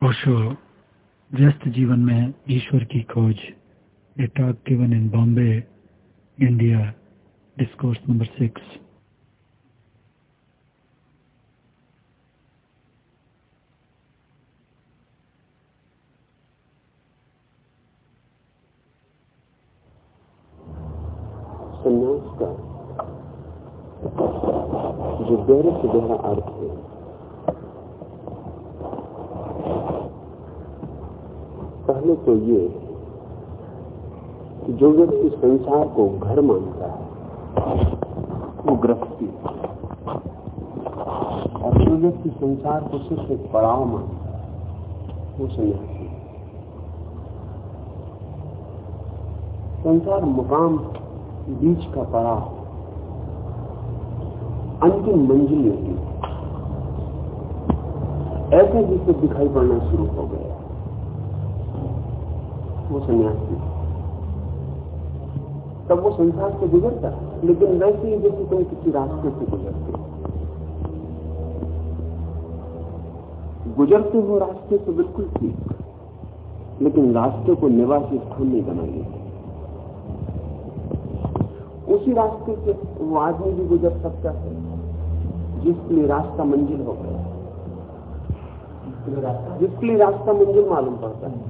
ओशो व्यस्त जीवन में ईश्वर की खोज a talk given in Bombay India discourse number six जो गहरे से गहरा अर्थ है पहले तो ये कि जो व्यक्ति संसार को घर मानता है, वो गृहस्थी और जो व्यक्ति संसार को सिर्फ़ एक पड़ाव मानता है, वो सन्यासी संसार मुकाम बीच का पड़ाव अंतिम मंजिल होती ऐसा जिससे दिखाई पड़ना शुरू हो गया। वो सन्यासी तब वो संसार से गुजरता, लेकिन वैसे ही जैसे तुम किसी रास्ते से गुजरते। गुजरते हो रास्ते तो बिल्कुल ठीक, लेकिन रास्ते को निवासी स्थान नहीं बनाइए। उसी रास्ते से वो आदमी भी गुजर सकता है, जिसके लिए रास्ता मंजिल हो गया। जिसके लिए रास्ता मंजिल मालूम पड़ता है।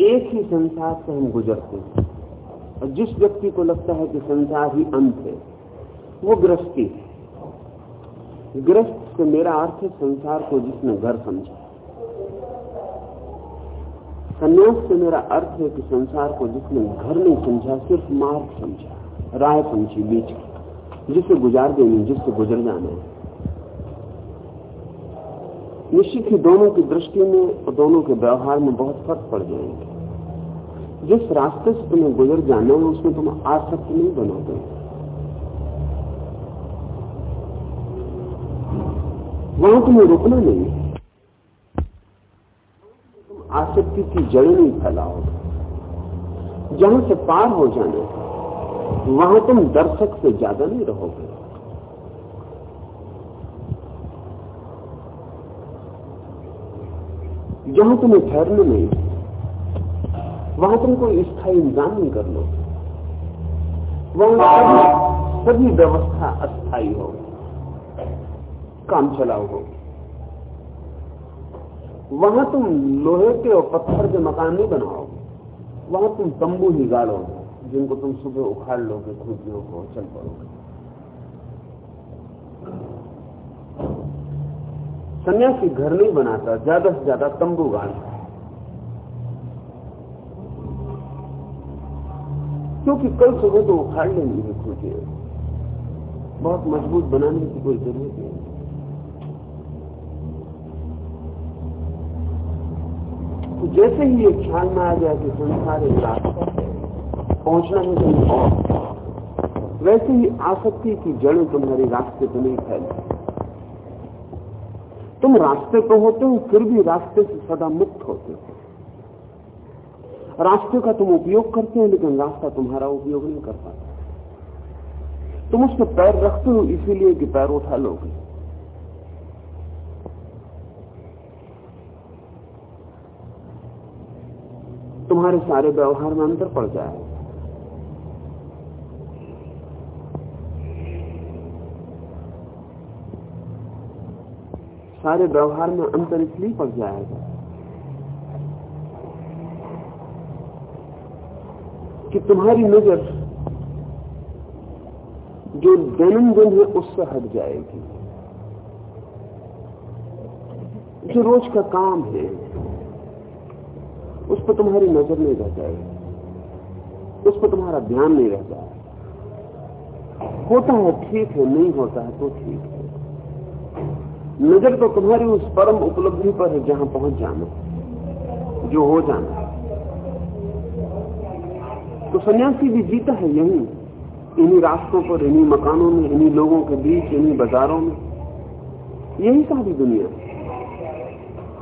एक ही संसार से हम गुजरते हैं। और जिस व्यक्ति को लगता है कि संसार ही अंत है, वो गृहस्थी है गृहस्थ से मेरा अर्थ है संसार को जिसने घर समझा। संन्यास से मेरा अर्थ है कि संसार को जिसने घर नहीं समझा, सिर्फ़ मार्ग समझा, राय समझी बीच की। जिससे गुजार देनी जिससे गुजर जाना है। निश्चित ही दोनों की दृष्टि में और दोनों के व्यवहार में बहुत फ़र्क पड़ जाएँगे। जिस रास्ते से तुम्हें गुजर जाना है, उसमें तुम आसक्त नहीं बनोगे। वहाँ तुम्हें रुकना नहीं। तुम आसक्ति की जड़ें नहीं फैलाओगे। जहाँ से पार हो जाने, वहाँ तुम दर्शक से ज़्यादा नहीं रहोगे। जहाँ तुम्हें ठहरना नहीं वहाँ तुम कोई स्थायी इंतज़ाम नहीं कर लो। वहाँ सभी सभी व्यवस्था अस्थायी हो। काम चलाओ हो। वहाँ तुम लोहे के और पत्थर के मकान नहीं बनाओ। वहाँ तुम तंबू ही गाड़ोगे जिनको तुम सुबह उखाड़ लोगे खुदियों को चल पड़ोगे सन्यासी घर नहीं बनाता ज़्यादा से ज़्यादा तंबू गाड़ता है क्योंकि कल सुबह तो उखाड़ लेंगे है खुदियाँ बहुत मज़बूत बनाने की कोई ज़रूरत नहीं। तो जैसे ही ये ख्याल में आ गया कि संसार एक रास्ता पहुँचना है कहीं और, वैसे ही आसक्ति की जड़ें तुम्हारे रास्ते पर नहीं फैलती तुम रास्ते पर होते हो, फिर भी रास्ते से सदा मुक्त होते हो। रास्ते का तुम उपयोग करते हो, लेकिन रास्ता तुम्हारा उपयोग नहीं कर पाता। तुम उस पर पैर रखते हो, इसीलिए कि पैर उठा लोगे। तुम्हारे सारे व्यवहार में अंतर पड़ जाए। सारे व्यवहार में अंतर इसलिए पड़ जाएगा कि तुम्हारी नज़र जो दैनंदिन है उससे हट जाएगी। जो रोज का काम है, उस पर तुम्हारी नज़र नहीं रह जाएगी उस पर तुम्हारा ध्यान नहीं रह जाएगा होता है, ठीक है, नहीं होता है तो ठीक है। नज़र तो तुम्हारी उस परम उपलब्धि पर है जहाँ पहुँच जाना, जो हो जाना। तो सन्यासी भी जीता है यही। इन्हीं रास्तों पर, इन्हीं मकानों में, इन्हीं लोगों के बीच, इन्हीं बाजारों में। यही सारी दुनिया।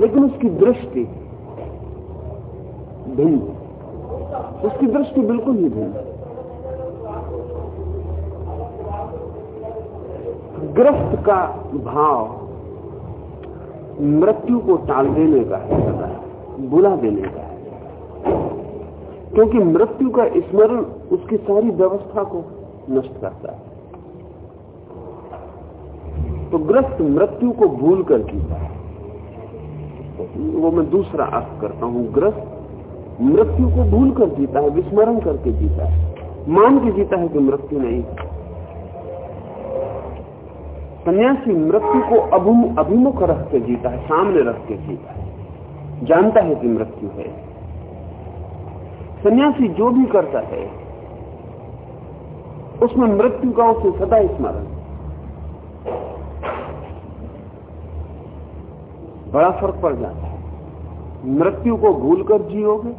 लेकिन उसकी दृष्टि भिन्न। उसकी दृष्टि बिल्कुल ही भिन्न। ग्रस्त का भाव मृत्यु को टाल देने का है बुला देने का है। क्योंकि मृत्यु का स्मरण उसकी सारी व्यवस्था को नष्ट करता है। तो ग्रस्त मृत्यु को भूल कर जीता है। वो मैं दूसरा अर्थ करता हूँ। ग्रस्त मृत्यु को भूल कर जीता है, विस्मरण करके जीता है। मान के जीता है कि मृत्यु नहीं। सन्यासी मृत्यु को अभिमुख रख के जीता है, सामने रख के जीता है। जानता है कि मृत्यु है। सन्यासी जो भी करता है, उसमें मृत्यु का उसे सदा स्मरण। बड़ा फ़र्क पड़ जाता है। मृत्यु को भूलकर जियोगे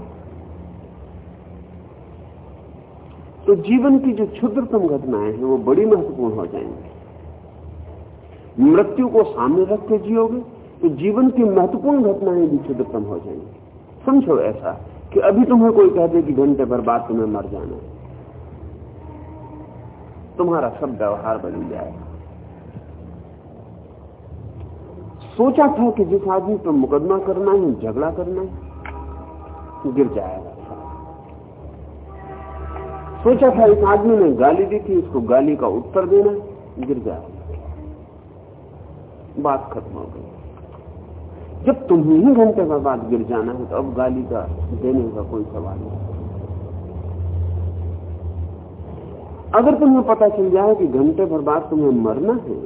तो जीवन की जो क्षुद्रतम घटनाएँ हैं, वो बड़ी महत्वपूर्ण हो जाएँगी। मृत्यु को सामने रख के जियोगे तो जीवन की महत्वपूर्ण घटनाएँ भी क्षुद्रतम हो जाएँगी। समझो ऐसा। कि अभी तुम्हें कोई कह दे कि घंटे भर बाद तुम्हें मर जाना है। तुम्हारा सब व्यवहार बदल जाएगा। सोचा था कि जिस आदमी पर मुकदमा करना है, झगड़ा करना है गिर जाएगा। सोचा था इस आदमी ने गाली दी थी इसको गाली का उत्तर देना गिर जाएगा। बात खत्म हो गई। जब तुम्हें ही घंटे का बाद गिर जाना है। तो अब गाली का देने का कोई सवाल नहीं। अगर तुम्हें पता चल जाए कि घंटे भर बाद तुम्हें मरना है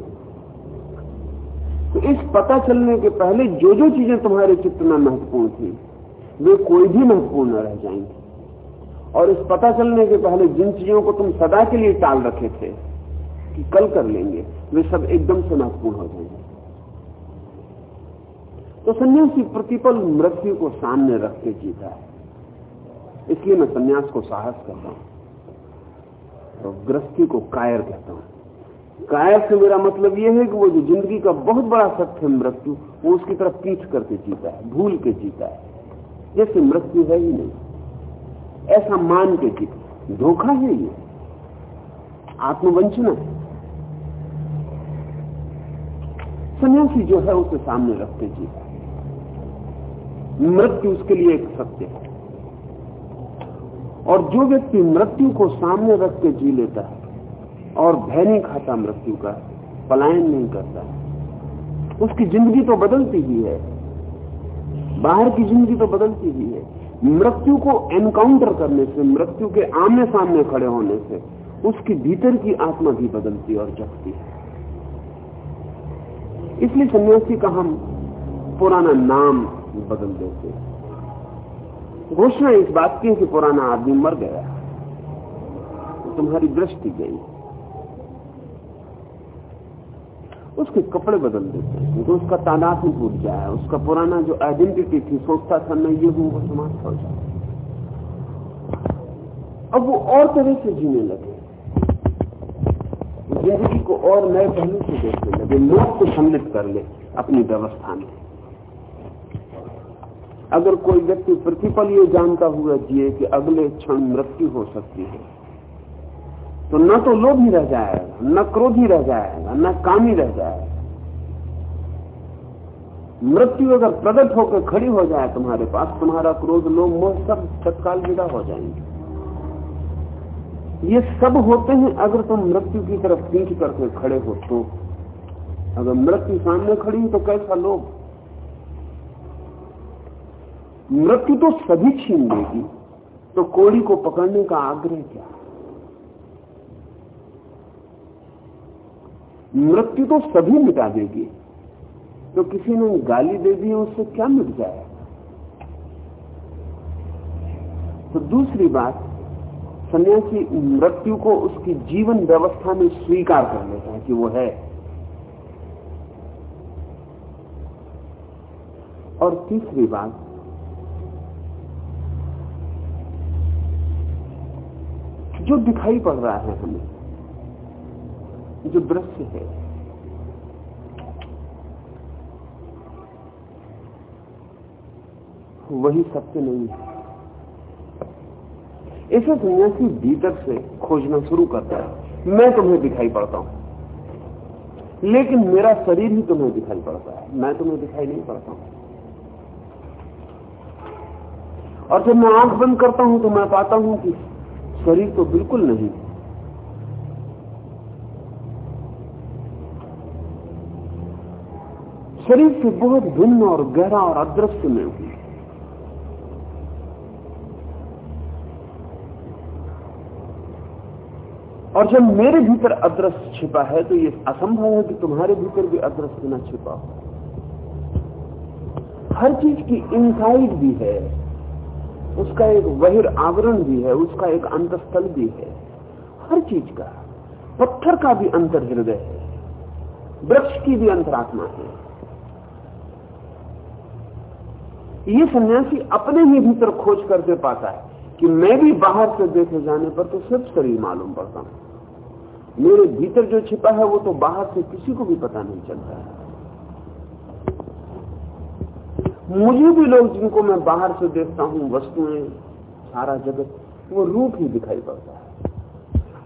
तो इस पता चलने के पहले जो जो चीज़ें तुम्हारे चित्त में महत्वपूर्ण थी, वे कोई भी महत्वपूर्ण न रह जाएँगी। और इस पता चलने के पहले जिन चीज़ों को तुम सदा के लिए टाल रखे थे, कि कल कर लेंगे, वे सब एकदम से महत्वपूर्ण हो जाएँगे। तो सन्यासी प्रतिपल मृत्यु को सामने रख के जीता है। इसलिए मैं सन्यास को साहस करता हूँ तो गृहस्थी को कायर कहता हूँ। कायर से मेरा मतलब यह है कि वो जो ज़िंदगी का बहुत बड़ा सत्य है मृत्यु, वो उसकी तरफ़ पीठ करके जीता है, भूल के जीता है। जैसे मृत्यु है ही नहीं, ऐसा मान के जीता धोखा है ये, आत्मवंचना है। सन्यासी जो है उसे सामने रखते जीता मृत्यु उसके लिए एक सत्य है। और जो व्यक्ति मृत्यु को सामने रख के जी लेता है और भय नहीं खाता मृत्यु का पलायन नहीं करता उसकी ज़िंदगी तो बदलती ही है। बाहर की ज़िंदगी तो बदलती ही है। मृत्यु को एनकाउंटर करने से, मृत्यु के आमने सामने खड़े होने से, उसकी भीतर की आत्मा भी बदलती और जगती है। इसलिए सन्यासी का हम पुराना नाम बदल देते घोषणा इस बात की है कि पुराना आदमी मर गया। तुम्हारी दृष्टि गई। उसके कपड़े बदल देते हैं। तो उसका तादाद में टूट जाए उसका पुराना जो आइडेंटिटी थी, सोचता था, मैं ये हूँ, वो समाप्त हो जाए। अब वो और तरह से जीने लगे। ज़िंदगी को और नए पहलू से देखने लगे। लोग को सम्मिलित कर ले अपनी व्यवस्था में। अगर कोई व्यक्ति प्रतिपल ये जानता हुआ जिए कि अगले क्षण मृत्यु हो सकती है तो न तो लोभ रह जाएगा, न क्रोध ही रह जाएगा, न काम ही रह जाएगा। मृत्यु अगर प्रकट होकर खड़ी हो जाए तुम्हारे पास, तुम्हारा क्रोध, लोभ, मोह सब तत्काल विदा हो जाएँगे। ये सब होते हैं अगर तुम मृत्यु की तरफ़ पीठ करके खड़े हो तो। अगर मृत्यु सामने खड़ी हो तो कैसा लोभ? मृत्यु तो सभी छीन लेगी। तो कोड़ी को पकड़ने का आग्रह क्या? मृत्यु तो सभी मिटा देगी। तो किसी ने गाली दे दी, उससे क्या मिट जाए तो दूसरी बात, सन्यासी मृत्यु को उसकी जीवन व्यवस्था में स्वीकार कर लेता है कि वो है। और तीसरी बात जो दिखाई पड़ रहा है हमें, जो दृश्य है। वही सत्य नहीं है। इसे सन्यासी भीतर से खोजना शुरू करता है। मैं तुम्हें दिखाई पड़ता हूँ। लेकिन मेरा शरीर ही तुम्हें दिखाई पड़ता है। मैं तुम्हें दिखाई नहीं पड़ता हूँ। और जब मैं आँख बंद करता हूँ तो मैं पाता हूँ कि शरीर तो बिल्कुल नहीं। शरीर से बहुत भिन्न और गहरा और अदृश्य में हूँ। और जब मेरे भीतर अदृश्य छिपा है तो ये असंभव है कि तुम्हारे भीतर भी अदृश्य न छिपा हो। हर चीज़ की इनसाइड भी है। उसका एक बहिर आवरण भी है, उसका एक अंतस्थल भी है। हर चीज़ का, पत्थर का भी अंतर हृदय है, वृक्ष की भी अंतरात्मा है। ये सन्यासी अपने ही भीतर खोज करके पाता है कि मैं भी बाहर से देखे जाने पर तो सिर्फ़ शरीर मालूम पड़ता हूँ। मेरे भीतर जो छिपा है वो तो बाहर से किसी को भी पता नहीं चलता है। मुझे भी लोग जिनको मैं बाहर से देखता हूँ, वस्तुएँ, सारा जगत, वो रूप ही दिखाई पड़ता है।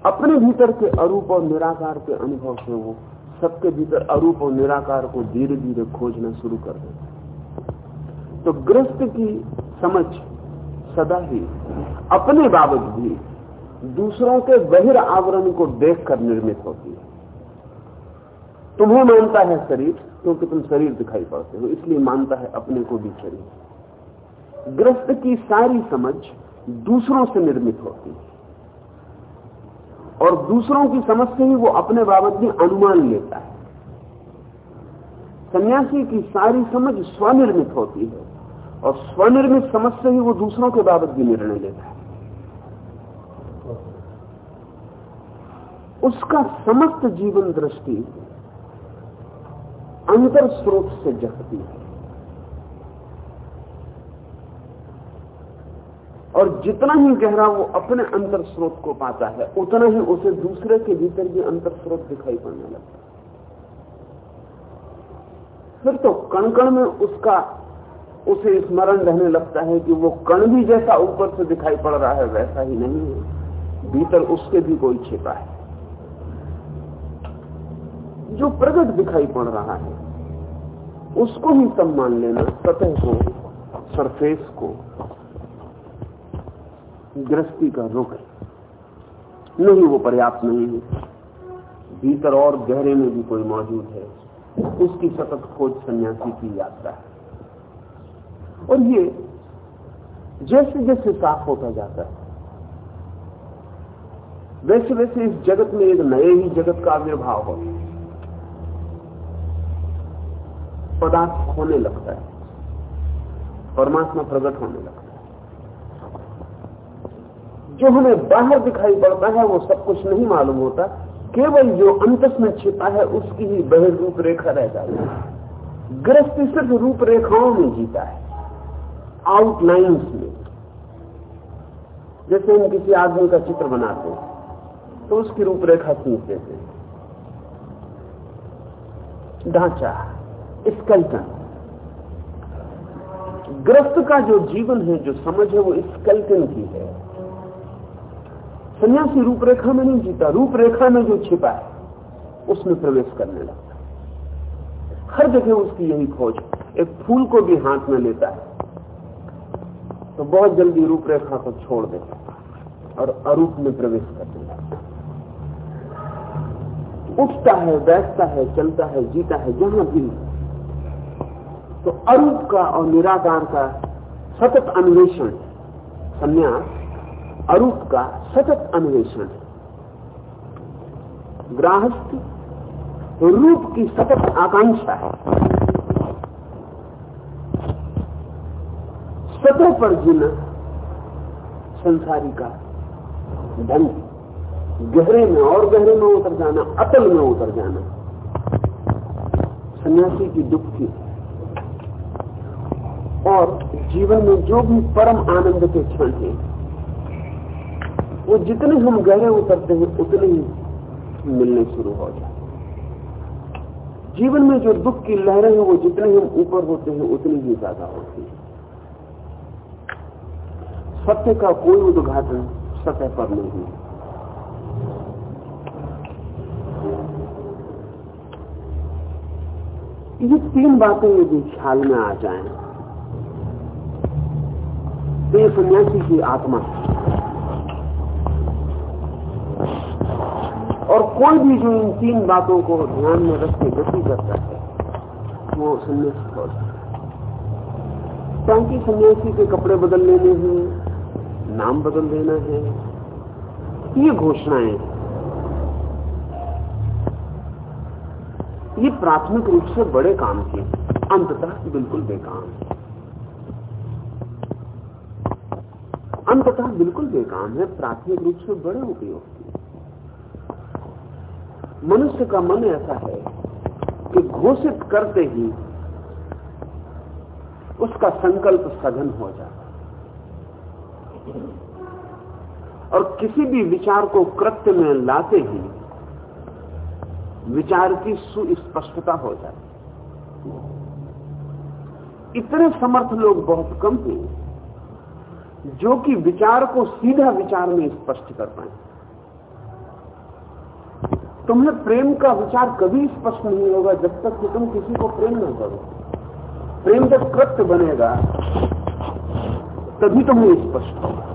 अपने भीतर के अरूप और निराकार के अनुभव से वो सबके भीतर अरूप और निराकार को धीरे धीरे खोजना शुरू कर देता तो ग्रस्त की समझ सदा ही, अपने बाबत भी दूसरों के बहिर आवरण को देखकर निर्मित होती है। तुम्हें मानता है शरीर, क्योंकि तुम शरीर दिखाई पड़ते हो, इसलिए मानता है अपने को भी शरीर। ग्रस्त की सारी समझ दूसरों से निर्मित होती है। और दूसरों की समझ से ही वो अपने बाबत भी अनुमान लेता है। सन्यासी की सारी समझ स्वनिर्मित होती है, और स्वनिर्मित समझ से ही वो दूसरों के बाबत भी निर्णय लेता है। उसका समस्त जीवन दृष्टि अंतर स्रोत से जगती है। और जितना ही गहरा वो अपने अंतर स्रोत को पाता है, उतना ही उसे दूसरे के भीतर भी अंतर स्रोत दिखाई पड़ने लगता है। फिर तो कण कण में उसका, उसे स्मरण रहने लगता है कि वो कण भी जैसा ऊपर से दिखाई पड़ रहा है, वैसा ही नहीं है। भीतर उसके भी कोई छिपा है। जो प्रकट दिखाई पड़ रहा है, उसको ही सम्मान लेना, सतह को सरफेस को गृहस्थी का रुख नहीं, वो पर्याप्त नहीं है। भीतर और गहरे में भी कोई मौजूद है। उसकी सतत खोज सन्यासी की यात्रा है। और ये जैसे जैसे साफ़ होता जाता है वैसे वैसे इस जगत में एक नए ही जगत का आविर्भाव होता है। पदार्थ होने लगता है। परमात्मा प्रकट होने लगता है। जो हमें बाहर दिखाई पड़ता है, वो सब कुछ नहीं मालूम होता। केवल जो अंतस में छिपा है, उसकी ही बहिर रूपरेखा रह जाती है। गृहस्थी सिर्फ़ रूपरेखाओं में जीता है। आउटलाइंस में। जैसे हम किसी आदमी का चित्र बनाते हैं तो उसकी रूपरेखा खींच देते हैं। ढांचा। स्कल्टन। ग्रस्त का जो जीवन है, जो समझ है, वो स्कल्टन की है। सन्यासी रूपरेखा में नहीं जीता, रूपरेखा में जो छिपा है, उसमें प्रवेश करने लगता है। हर जगह उसकी यही खोज एक फूल को भी हाथ में लेता है तो बहुत जल्दी रूपरेखा को छोड़ देता है और अरूप में प्रवेश कर देता उठता है, बैठता है, चलता है, जीता है, जहाँ भी तो अरूप का और निराकार का सतत अन्वेषण, संन्यास, अरूप का सतत अन्वेषण। ग्राहस्थ रूप की सतत आकांक्षा है। सतह पर जीना संसारी का धन गहरे में और गहरे में उतर जाना, अतल में उतर जाना। सन्यासी की दुख थी और जीवन में जो भी परम आनंद के क्षण है वो जितने हम गहरे उतरते हैं, उतने ही मिलने शुरू हो जाते जीवन में जो दुख की लहरें हैं, वो जितने हम ऊपर होते हैं, उतनी ही ज़्यादा होती है। सत्य का कोई उद्घाटन सतह पर नहीं ये तीन बातें यदि ख्याल में आ जाएँ ये सन्यासी की आत्मा। और कोई भी जो इन तीन बातों को ध्यान में रख के गति करता है, वो सन्यासी हो है। क्योंकि सन्यासी के कपड़े बदल लेने हैं, नाम बदल देना है, ये घोषणाएँ ये प्राथमिक रूप से बड़े काम की, अंततः बिल्कुल बेकाम अंततः बिल्कुल बेकाम है, प्राथमिक रूप से बड़े उपयोग। मनुष्य का मन ऐसा है कि घोषित करते ही उसका संकल्प सघन हो जाता और किसी भी विचार को कृत्य में लाते ही विचार की सुस्पष्टता हो जाती इतने समर्थ लोग बहुत कम हैं। जो कि विचार को सीधा विचार में स्पष्ट कर पाए। तुम्हें प्रेम का विचार कभी स्पष्ट नहीं होगा जब तक कि तुम किसी को प्रेम न करो। प्रेम जब कृत्य बनेगा, तभी तुम्हें स्पष्ट होगा।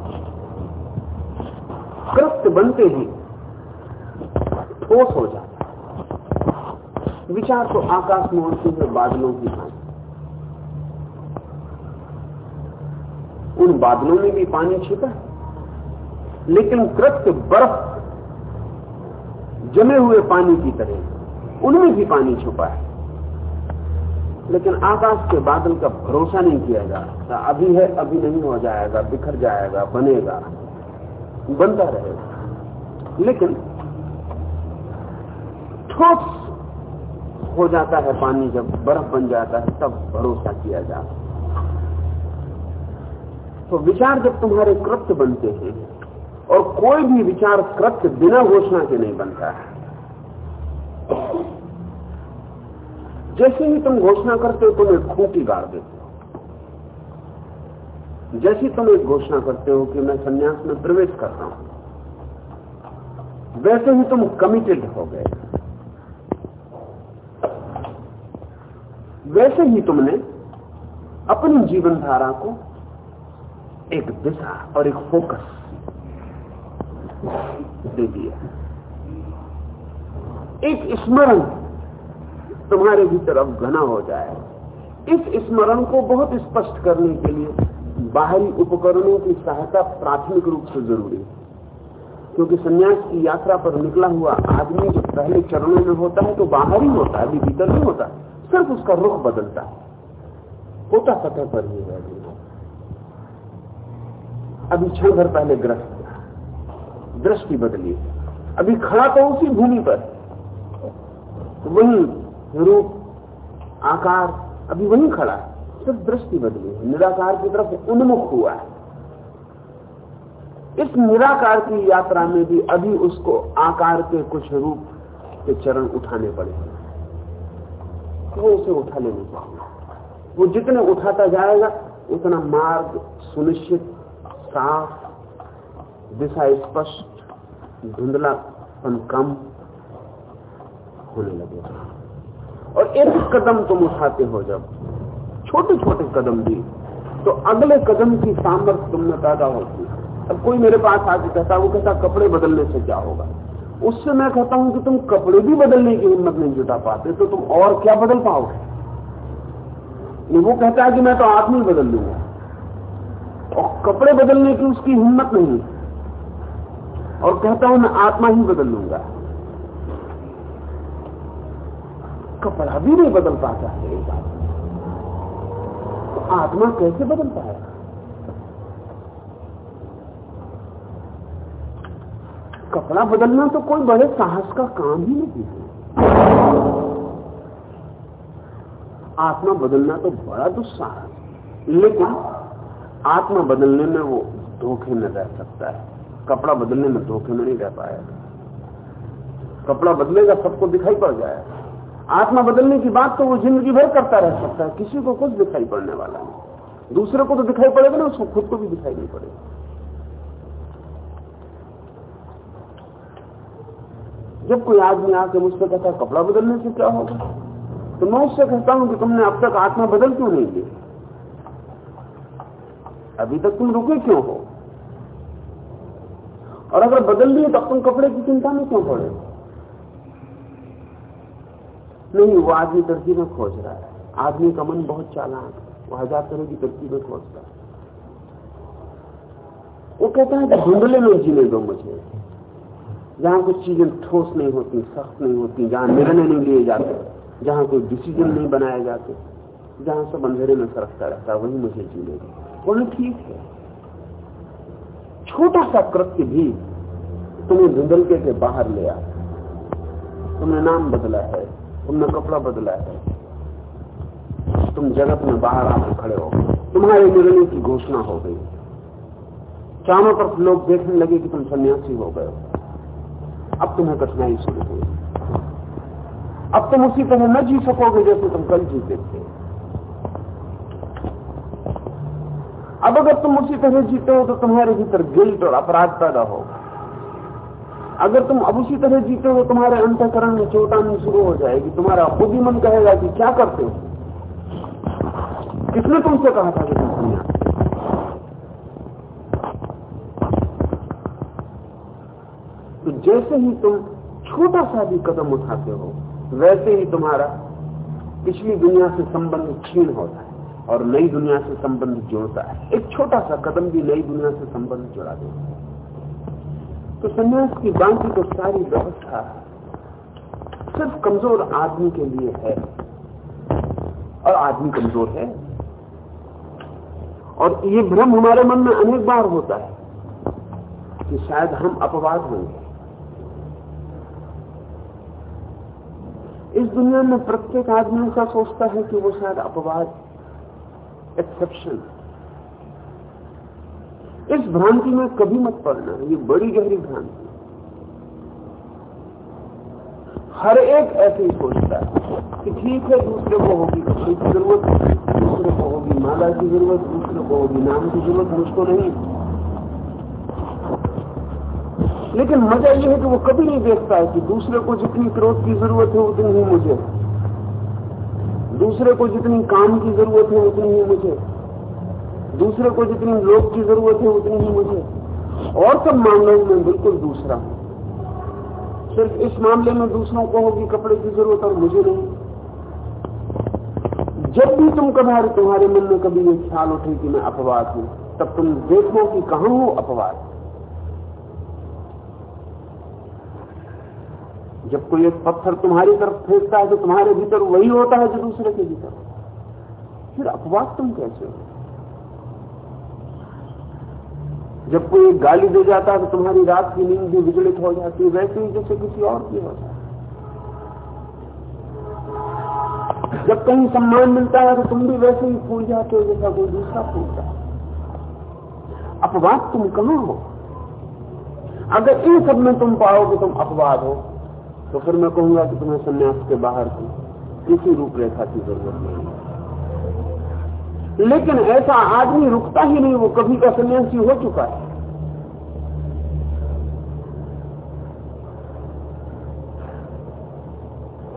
कृत्य बनते ही ठोस हो जाता विचार तो आकाश में उड़ती है बादलों की भांति उन बादलों में भी पानी छिपा है। लेकिन कृत्य बर्फ़ जमे हुए पानी की तरह, उनमें भी पानी छुपा है। लेकिन आकाश के बादल का भरोसा नहीं किया जा सकता अभी है, अभी नहीं हो जाएगा, बिखर जाएगा, बनेगा, बनता रहेगा। लेकिन ठोस हो जाता है पानी, जब बर्फ़ बन जाता है, तब भरोसा किया जाता तो विचार जब तुम्हारे कृत्य बनते हैं और कोई भी विचार कृत्य बिना घोषणा के नहीं बनता है। जैसे ही तुम घोषणा करते हो तुम एक खूंटी गाड़ देते हो। जैसी तुम एक घोषणा करते हो कि मैं संन्यास में प्रवेश करता हूँ, वैसे ही तुम कमिटेड हो गए। वैसे ही तुमने अपनी जीवन धारा को एक दिशा और एक फोकस दे दिया। एक स्मरण तुम्हारे भीतर अब घना हो जाए। इस स्मरण को बहुत स्पष्ट करने के लिए बाहरी उपकरणों की सहायता प्राथमिक रूप से ज़रूरी है। क्योंकि सन्यास की यात्रा पर निकला हुआ आदमी जो पहले चरणों में होता है तो बाहर ही होता है, अभी भीतर नहीं होता। सिर्फ़ उसका रुख बदलता है। होता सतह पर ही है अभी क्षण भर पहले ग्रस्त दृष्टि बदली। अभी खड़ा तो उसी भूमि पर। वही रूप, आकार, अभी वही खड़ा है। सिर्फ़ दृष्टि बदली। निराकार की तरफ़ उन्मुख हुआ है। इस निराकार की यात्रा में भी अभी उसको आकार के कुछ रूप के चरण उठाने पड़े तो उसे उठा लेने चाहिए वो जितने उठाता जाएगा, उतना मार्ग सुनिश्चित साफ़, दिशा स्पष्ट, धुंधलापन कम होने लगेगा और एक कदम तुम उठाते हो जब छोटे छोटे कदम भी तो अगले कदम की सामर्थ्य तुमने पैदा होती है। अब कोई मेरे पास आके कहता वो कहता कपड़े बदलने से क्या होगा? उससे मैं कहता हूँ कि तुम कपड़े भी बदलने की हिम्मत नहीं जुटा पाते तो तुम और क्या बदल पाओगे? वो कहता है कि मैं तो आदमी बदल लूँगा। और कपड़े बदलने की उसकी हिम्मत नहीं और कहता हूँ, मैं आत्मा ही बदल लूँगा। कपड़ा भी नहीं बदल पाता है, एक तो आत्मा कैसे बदल पाएगा? कपड़ा बदलना तो कोई बड़े साहस का काम ही नहीं है। आत्मा बदलना तो बड़ा दुस्साहस लेकिन आत्मा बदलने में वो धोखे में रह सकता है। कपड़ा बदलने में धोखे में नहीं रह पाएगा। कपड़ा बदलेगा, सबको दिखाई पड़ जाएगा। आत्मा बदलने की बात तो वो ज़िंदगी भर करता रह सकता है। किसी को कुछ दिखाई पड़ने वाला नहीं। दूसरे को तो दिखाई पड़ेगा ना, उसको खुद को भी दिखाई नहीं पड़ेगा। जब कोई आदमी आके मुझसे कहता है, कपड़ा बदलने से क्या होगा? तो मैं उससे कहता हूँ कि तुमने अब तक आत्मा बदल क्यों नहीं ली? अभी तक तुम रुके क्यों हो? और अगर बदल लिए तो तुम कपड़े की चिंता में क्यों पड़े? नहीं, वो आदमी तरकीबें खोज रहा है। आदमी का मन बहुत चालाक है। वो हज़ार तरह की तरकीबें खोजता है। वो कहता है कि धुंधले में जीने दो मुझे। जहाँ कुछ चीज़ें ठोस नहीं होती, सख्त नहीं होती, जहाँ निर्णय नहीं लिए जाते, जहाँ कोई डिसीज़न नहीं बनाए जाते, जहाँ सब अंधेरे में सरकता रहता वही मुझे जीने दो। बोले ठीक है छोटा सा कृत्य भी तुम्हें धुंधलके के बाहर ले आ तुमने नाम बदला है, तुमने कपड़ा बदला है, तुम जगत में बाहर आकर खड़े हो। तुम्हारे निर्णय की घोषणा हो गई। चारों तरफ़ लोग देखने लगे कि तुम सन्यासी हो गए। अब तुम्हें कठिनाई शुरू हुई अब तुम उसी तरह न जी सकोगे जैसे तुम कल जीते थे अब अगर तुम उसी तरह जीते हो तो तुम्हारे भीतर गिल्ट और अपराध पैदा होगा। अगर तुम अब उसी तरह जीते हो, तुम्हारे अंतकरण में चोटानी शुरू हो जाएगी। तुम्हारा खुद ही मन कहेगा कि क्या करते हो? किसने तुमसे कहा था कि तुम सन्यास तो जैसे ही तुम छोटा सा भी कदम उठाते हो, वैसे ही तुम्हारा पिछली दुनिया से संबंध क्षीण होता है और नई दुनिया से संबंध जोड़ता है। एक छोटा सा कदम भी नई दुनिया से संबंध जोड़ा देता है। तो संन्यास की बाकी तो सारी व्यवस्था सिर्फ़ कमज़ोर आदमी के लिए है। और आदमी कमज़ोर है। और ये भ्रम हमारे मन में अनेक बार होता है कि शायद हम अपवाद होंगे। इस दुनिया में प्रत्येक आदमी ऐसा सोचता है कि वो शायद अपवाद एक्सेप्शन इस भ्रांति में कभी मत पड़ना, ये बड़ी गहरी भ्रांति। हर एक ऐसे ही सोचता है कि ठीक है, दूसरे को होगी कपड़े की ज़रूरत, दूसरे को होगी माला की ज़रूरत, दूसरे को होगी नाम की ज़रूरत, मुझको नहीं। लेकिन मज़ा यह है कि वो कभी नहीं देखता है कि दूसरे को जितनी क्रोध की ज़रूरत है, उतनी ही मुझे। दूसरे को जितनी काम की ज़रूरत है, उतनी ही मुझे। दूसरे को जितनी लोग की ज़रूरत है, उतनी ही मुझे। और सब मामलों में बिल्कुल दूसरा। सिर्फ़ इस मामले में दूसरों को होगी कपड़े की ज़रूरत और मुझे नहीं। जब भी तुम कभी तुम्हारे मन में कभी ये ख्याल उठे कि मैं अपवाद हूँ, तब तुम देखो कि कहाँ हो अपवाद। जब कोई एक पत्थर तुम्हारी तरफ़ फेंकता है तो तुम्हारे भीतर वही होता है जो दूसरे के भीतर। फिर अपवाद तुम कैसे हो? जब कोई गाली दे जाता है तो तुम्हारी रात की नींद भी विचलित हो जाती है, वैसे ही जैसे किसी और की है जब कहीं सम्मान मिलता है तो तुम भी वैसे ही फूल जाते हो जैसा कोई दूसरा फूलता है। अपवाद तुम कहाँ हो? अगर इन सब में तुम पाओ कि तुम अपवाद हो। तो फिर मैं कहूँगा कि तुम्हें संन्यास के बाहर की किसी रूपरेखा की ज़रूरत नहीं लेकिन ऐसा आदमी रुकता ही नहीं वो कभी का सन्यासी हो चुका है।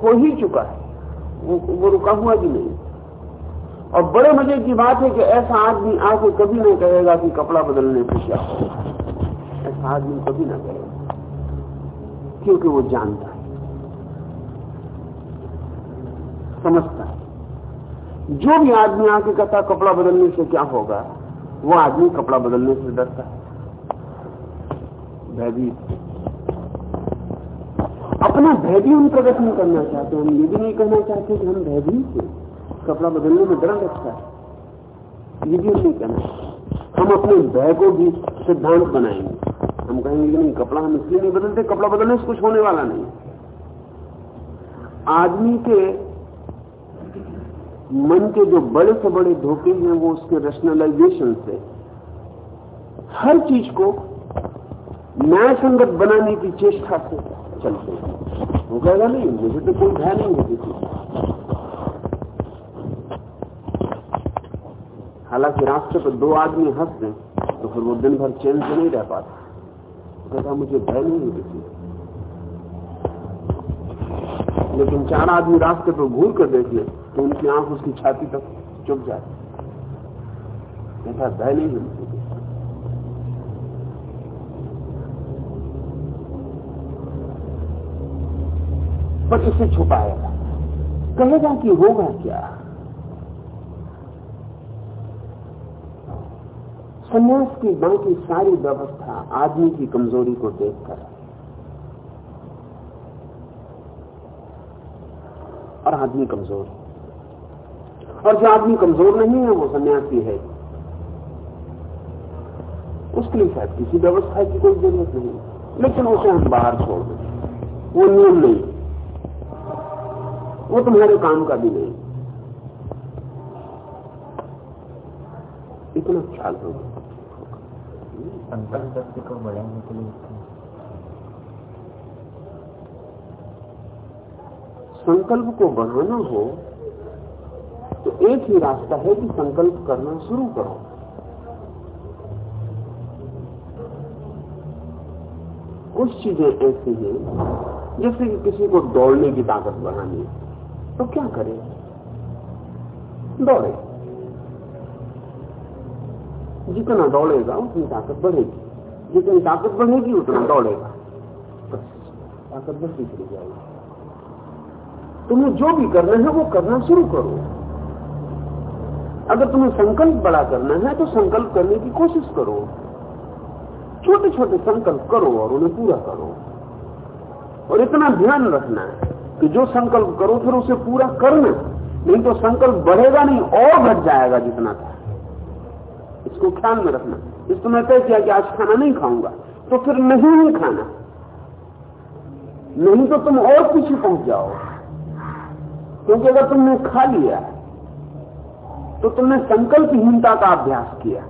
हो ही चुका है। वो, वो रुका हुआ भी नहीं। और बड़े मज़े की बात है कि ऐसा आदमी आके कभी नहीं कहेगा कि कपड़ा बदलने से क्या ऐसा आदमी कभी ना कहेगा क्योंकि वो जानता है। समझता है। जो भी आदमी आके कहता कपड़ा बदलने से क्या होगा? वो आदमी कपड़ा बदलने से डरता है। भयभीत। अपना भय भी हम प्रकट नहीं करना चाहते हम ये भी नहीं कहना चाहते कि हम भयभीत हैं। कपड़ा बदलने में डर लगता है। ये भी हम नहीं कहना हम अपने भय को भी सिद्धांत बनाएँगे। हम कहेंगे कि नहीं, कपड़ा हम इसलिए नहीं बदलते, कपड़ा बदलने से कुछ होने वाला नहीं। आदमी के मन के जो बड़े से बड़े धोखे हैं वो उसके रेशनलाइजेशन से। हर चीज़ को न्याय संगत बनाने की चेष्टा से चलते हैं। वो कहेगा, नहीं, मुझे तो कोई भय नहीं है किसी हालाँकि रास्ते पर दो आदमी हंस दें तो फिर वो दिन भर चैन से नहीं रह पाता। कहता मुझे भय नहीं है किसी लेकिन चार आदमी रास्ते पर घूर कर देख तो उनकी आँख उसकी छाती तक चुप जाए। ऐसा भय नहीं है। पर इसे छुपाएगा कहेगा कि होगा क्या? संन्यास की बाकी सारी व्यवस्था आदमी की कमज़ोरी को देखकर। और आदमी कमज़ोर। और जो आदमी कमज़ोर नहीं है वो सन्यासी है। उसके लिए शायद किसी व्यवस्था की कोई ज़रूरत नहीं। लेकिन उसे हम बाहर छोड़ दें। वो नियम नहीं। वो तुम्हारे काम का भी नहीं। इतना ख्याल होगा संकल्प को बढ़ाने के लिए संकल्प को बढ़ाना हो तो एक ही रास्ता है कि संकल्प करना शुरू करो। कुछ चीज़ें ऐसी हैं, जैसे कि किसी को दौड़ने की ताकत बढ़ानी है तो क्या करे? दौड़े। जितना दौड़ेगा, उतनी ताकत बढ़ेगी। जितनी ताकत बढ़ेगी, उतना दौड़ेगा। ताकत बढ़ती चली जाएगी। तुम्हें जो भी करना है, वो करना शुरू करो। अगर तुम्हें संकल्प बड़ा करना है तो संकल्प करने की कोशिश करो। छोटे छोटे संकल्प करो और उन्हें पूरा करो। और इतना ध्यान रखना है कि जो संकल्प करो, फिर उसे पूरा करना। नहीं तो संकल्प बढ़ेगा नहीं, और घट जाएगा जितना था। इसको ख्याल में रखना। इस तुमने तय किया कि आज खाना नहीं खाऊँगा तो फिर नहीं ही खाना। नहीं तो तुम और पीछे पहुँच जाओ। क्योंकि अगर तुमने खा लिया तो तुमने संकल्पहीनता का अभ्यास किया।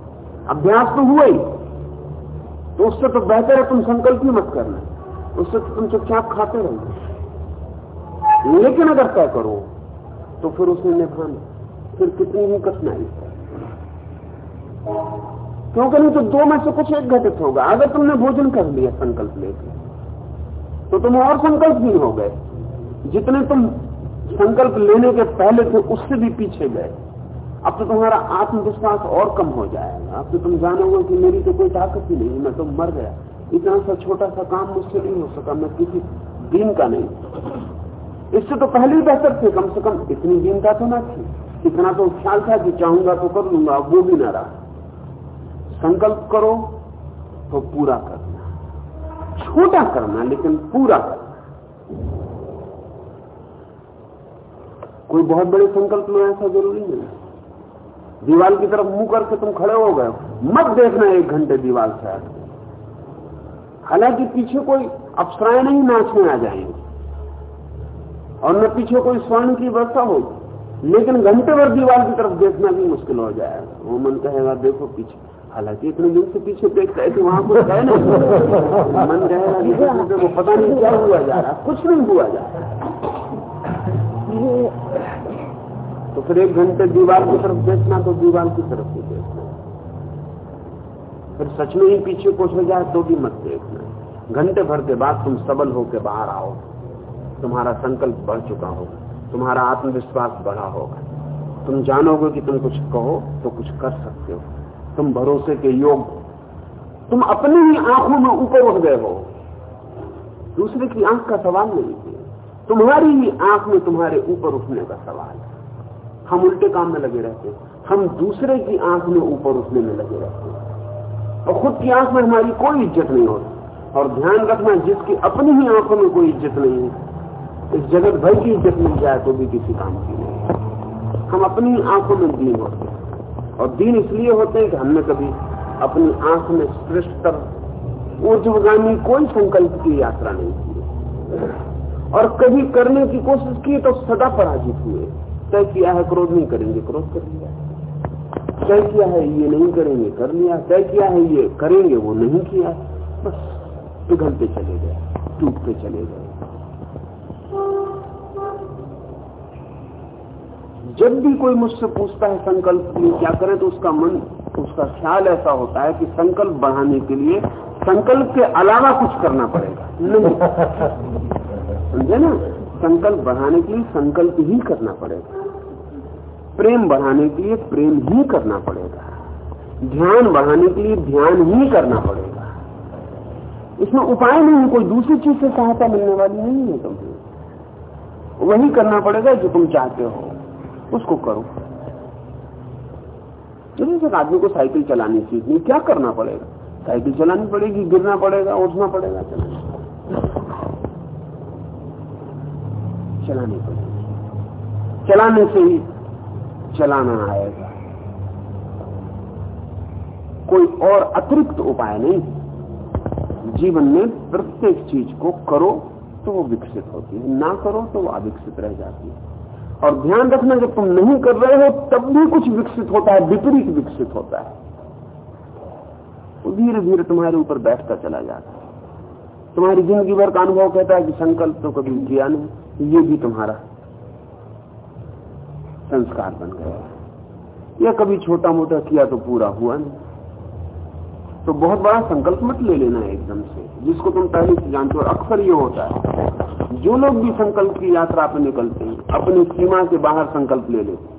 अभ्यास तो हुआ ही। तो उससे तो बेहतर है तुम संकल्प ही मत करना। उससे तो तुम चुपचाप खाते रहो। लेकिन अगर तय करो तो फिर उसमें निभाना फिर कितनी ही कठिनाई क्योंकि नहीं तो दो में से कुछ एक घटित होगा। अगर तुमने भोजन कर लिया संकल्प लेकर तो तुम और संकल्प नहीं हो गए। जितने तुम संकल्प लेने के पहले थे, उससे भी पीछे गए। अब तो तुम्हारा आत्मविश्वास और कम हो जाएगा। अब तो तुम जानोगे कि मेरी तो कोई ताकत ही नहीं, मैं तो मर गया। इतना सा छोटा सा काम मुझसे नहीं हो सका, मैं किसी दिन का नहीं। इससे तो पहले ही बेहतर थे, कम से कम इतनी दीनता तो ना थी। इतना तो ख्याल था कि चाहूँगा तो कर लूँगा वो भी ना रहा। संकल्प करो तो पूरा करना। छोटा करना, लेकिन पूरा करना। कोई बहुत बड़े संकल्प में ऐसा ज़रूरी नहीं दीवार की तरफ़ मुँह करके तुम खड़े हो गए मत देखना एक घंटे दीवार से आगे। हालाँकि पीछे कोई अप्सराएँ नहीं नाचने आ जाएँगे। और न पीछे कोई स्वर्ण की वर्षा होगी। लेकिन घंटे भर दीवार की तरफ़ देखना भी मुश्किल हो जाएगा। वो मन कहेगा, देखो पीछे। हालाँकि इतने दिन से पीछे देख रहे थे वहाँ कुछ है नहीं। मन कहेगा कि पता नहीं क्या हुआ जा रहा कुछ नहीं हुआ जा रहा तो फिर एक घंटे दीवार की तरफ़ देखना तो दीवार की तरफ़ ही देखना। फिर सच में ही पीछे कुछ हो जाए तो भी मत देखना। घंटे भर के बाद तुम सबल होकर बाहर आओ। तुम्हारा संकल्प बढ़ चुका होगा तुम्हारा आत्मविश्वास बढ़ा होगा। तुम जानोगे कि तुम कुछ कहो तो कुछ कर सकते हो। तुम भरोसे के योग तुम अपनी ही आँखों में ऊपर उठ गए हो। दूसरे की आँख का सवाल नहीं है तुम्हारी ही आँख में तुम्हारे ऊपर उठने का सवाल है। हम उल्टे काम में लगे रहते हैं। हम दूसरे की आँख में ऊपर उठने में लगे रहते हैं। और खुद की आँख में हमारी कोई इज़्ज़त नहीं होती। और ध्यान रखना जिसकी अपनी ही आँखों में कोई इज़्ज़त नहीं है, इस जगत भर की इज़्ज़त मिल जाए तो भी किसी काम की नहीं हम अपनी आँखों में दीन होते हैं। और दीन इसलिए होते हैं कि हमने कभी अपनी आँख में श्रेष्ठतर ऊर्जगामी कोई संकल्प की यात्रा नहीं की और कभी करने की कोशिश की तो सदा पराजित हुए। तय किया है, क्रोध नहीं करेंगे, क्रोध कर लिया तय किया है, ये नहीं करेंगे, कर लिया तय किया है, ये करेंगे, वो नहीं किया बस, पिघलते चले गए, टूटते चले गए। जब भी कोई मुझसे पूछता है संकल्प के लिए क्या करें तो उसका मन, उसका ख्याल ऐसा होता है कि संकल्प बढ़ाने के लिए संकल्प के अलावा कुछ करना पड़ेगा। नहीं। समझे ना? संकल्प बढ़ाने के लिए संकल्प ही करना पड़ेगा। प्रेम बढ़ाने के लिए प्रेम ही करना पड़ेगा। ध्यान बढ़ाने के लिए ध्यान ही करना पड़ेगा। इसमें उपाय नहीं है, कोई दूसरी चीज़ से सहायता मिलने वाली नहीं है तुम्हें वही करना पड़ेगा जो तुम चाहते हो। उसको करो। जैसे आदमी को साइकिल चलानी सीखनी क्या करना पड़ेगा? साइकिल चलानी पड़ेगी, गिरना पड़ेगा, उठना पड़ेगा, चलाना चलानी पड़ेगी। चलाने से ही चलाना आएगा कोई और अतिरिक्त उपाय नहीं। जीवन में प्रत्येक चीज़ को करो तो वो विकसित होती है। ना करो तो वो अविकसित रह जाती है। और ध्यान रखना, जब तुम नहीं कर रहे हो, तब भी कुछ विकसित होता है, विपरीत विकसित होता है। तो धीरे धीरे तुम्हारे ऊपर बैठता चला जाता है। तुम्हारी ज़िंदगी भर का अनुभव कहता है कि संकल्प तो कभी किया नहीं, ये भी तुम्हारा संस्कार बन गया। या कभी छोटा मोटा किया तो पूरा हुआ नहीं। तो बहुत बड़ा संकल्प मत ले लेना एकदम से, जिसको तुम पहले से जानते हो अक्सर ये होता है। जो लोग भी संकल्प की यात्रा पर निकलते हैं, अपनी सीमा के बाहर संकल्प ले लेते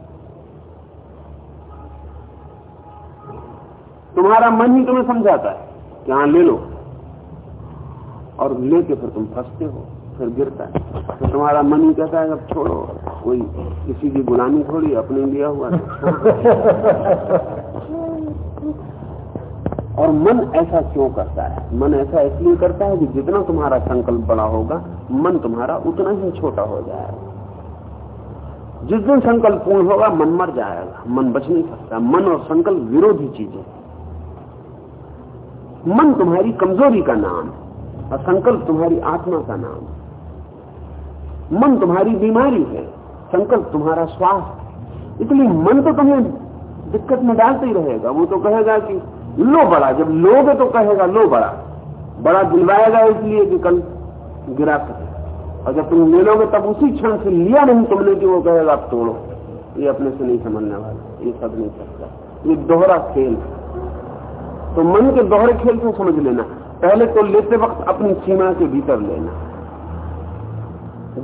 तुम्हारा मन ही तुम्हें समझाता है कि हाँ ले लो। और लेके फिर तुम फंसते हो। फिर गिरता है। तो तुम्हारा मन ही कहता है, अब छोड़ो, कोई किसी की गुलामी थोड़ी, अपने लिया हुआ और मन ऐसा क्यों करता है? मन ऐसा इसलिए करता है कि जितना तुम्हारा संकल्प बड़ा होगा, मन तुम्हारा उतना ही छोटा हो जाएगा। जिस दिन संकल्प पूर्ण होगा, मन मर जाएगा, मन बच नहीं सकता। मन और संकल्प विरोधी चीज़ें मन तुम्हारी कमज़ोरी का नाम है और संकल्प तुम्हारी आत्मा का नाम है। मन तुम्हारी बीमारी है, संकल्प तुम्हारा स्वास्थ्य इसलिए मन तो तुम्हें दिक्कत में डालते ही रहेगा। वो तो कहेगा कि लो बड़ा, जब लोगे तो कहेगा लो बड़ा। बड़ा दिलवाएगा इसलिए कि कल गिरा सके और जब तुम ले लोगे तब उसी क्षण से लिया नहीं तुमने कि वो कहेगा तोड़ो। ये अपने से नहीं समझने वाला। ये सब नहीं सकता ये दोहरा खेल तो मन के दोहरे खेल को समझ लेना। पहले तो लेते वक्त अपनी सीमा के भीतर लेना।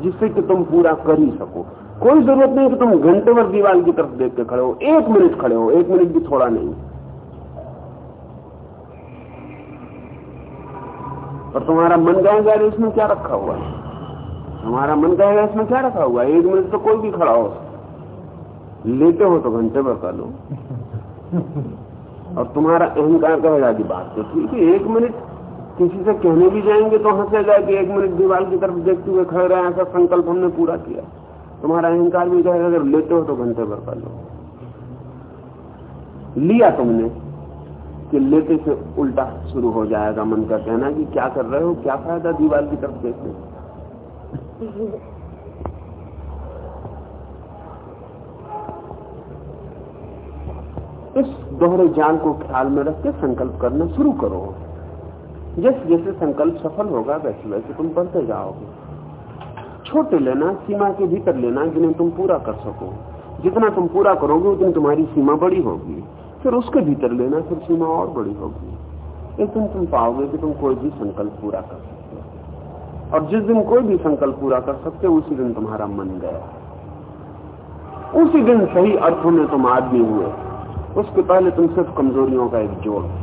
जिससे कि तुम पूरा कर ही सको। कोई ज़रूरत नहीं कि तुम घंटे भर दीवार की तरफ़ देख के खड़े हो एक मिनट खड़े हो एक मिनट भी थोड़ा नहीं। और तुम्हारा मन कहेगा इसमें क्या रखा हुआ है? हमारा मन कहेगा इसमें क्या रखा हुआ है? एक मिनट तो कोई भी खड़ा हो। लेते हो तो घंटे भर कर लो। और तुम्हारा अहंकार कहेगा कि बात तो ठीक है एक मिनट किसी से कहने भी जाएँगे तो हंसेगा कि एक मिनट दीवार की तरफ़ देखते हुए खड़े रहे, ऐसा संकल्प हमने पूरा किया। तुम्हारा अहंकार भी कहेगा अगर लेते हो तो घंटे भर कर लो। लिया तुमने कि लेते से उल्टा शुरू हो जाएगा मन का कहना कि क्या कर रहे हो, क्या फ़ायदा दीवार की तरफ़ देखने इस दोहरे जाल को ख्याल में रख के संकल्प करना शुरू करो। जैसे जैसे संकल्प सफल होगा वैसे वैसे तुम बढ़ते जाओगे। छोटे लेना, सीमा के भीतर लेना जिन्हें तुम पूरा कर सको। जितना तुम पूरा करोगे, उतनी तुम्हारी सीमा बड़ी होगी। फिर उसके भीतर लेना, फिर सीमा और बड़ी होगी। एक दिन तुम पाओगे कि तुम कोई भी संकल्प पूरा कर सकते हो। और जिस दिन कोई भी संकल्प पूरा कर सकते हो, उसी दिन तुम्हारा मन गया। उसी दिन सही अर्थों में तुम आदमी हुए। उसके पहले तुम सिर्फ़ कमजोरियों का एक जोड़।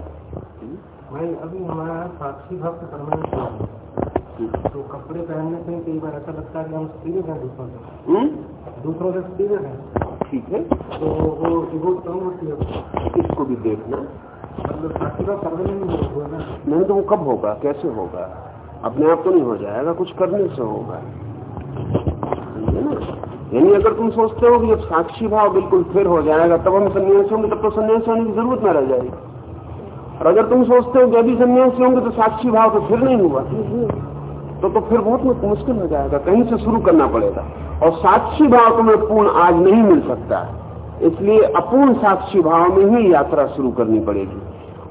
भाई अभी हमारा साक्षी भक्त परमानेंट तो कपड़े पहनने से कई बार ऐसा लगता है कि हम सीरियस हैं दूसरों से। हम्म? दूसरों से सीरियस हैं। ठीक है। तो वो ईगो कम होती है? इसको भी देखना। मतलब का सर्वे नहीं हुआ ना। नहीं तो वो कब होगा? कैसे होगा? अपने आप तो नहीं हो जाएगा कुछ करने से होगा। यानी अगर तुम सोचते हो कि जब साक्षी भाव बिल्कुल फिर हो जाएगा तब हम सन्यासी होंगे तब तो सन्यासी होने की ज़रूरत न रह जाएगी। और अगर तुम सोचते हो कि अभी सन्यासी होंगे तो साक्षी भाव तो फिर नहीं हुआ। तो तो फिर बहुत मुश्किल हो जाएगा, कहीं से शुरू करना पड़ेगा। और साक्षी भाव तुम्हें पूर्ण आज नहीं मिल सकता। इसलिए अपूर्ण साक्षी भाव में ही यात्रा शुरू करनी पड़ेगी।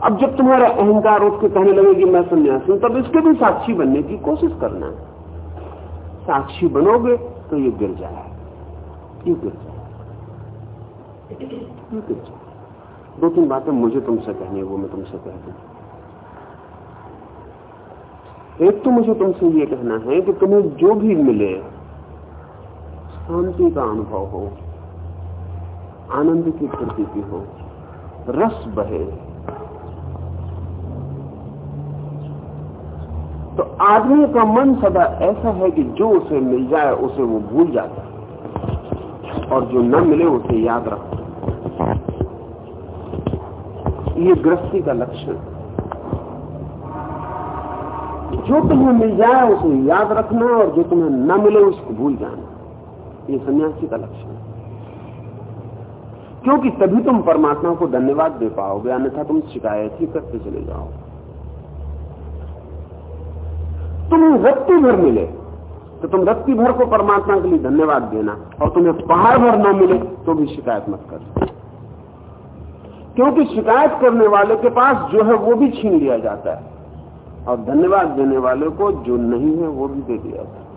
अब जब तुम्हारा अहंकार उठ के कहने लगेगी मैं सन्यासी हूँ, तब इसके भी साक्षी बनने की कोशिश करना साक्षी बनोगे तो ये गिर जाए ये गिर जाए ये गिर जाए दो तीन बातें मुझे तुमसे कहनी है, वो मैं तुमसे कह दू। एक तो मुझे तुमसे ये कहना है कि तुम्हें जो भी मिले, शांति का अनुभव हो, आनंद की प्रतीति हो, रस बहे तो आदमी का मन सदा ऐसा है कि जो उसे मिल जाए, उसे वो भूल जाता है। और जो न मिले, उसे याद रखता ये गृहस्थी का लक्षण। जो तुम्हें मिल जाए उसे याद रखना और जो तुम्हें न मिले उसको भूल जाना। ये सन्यासी का लक्षण। क्योंकि तभी तुम परमात्मा को धन्यवाद दे पाओगे, अन्यथा तुम शिकायत ही करते चले जाओ तुम्हें रत्ती भर मिले तो तुम रत्ती भर को परमात्मा के लिए धन्यवाद देना, और तुम्हें पहाड़ भर न मिले तो भी शिकायत मत कर क्योंकि शिकायत करने वाले के पास जो है वो भी छीन लिया जाता है। और धन्यवाद देने वाले को जो नहीं है वो भी दे दिया जाता है।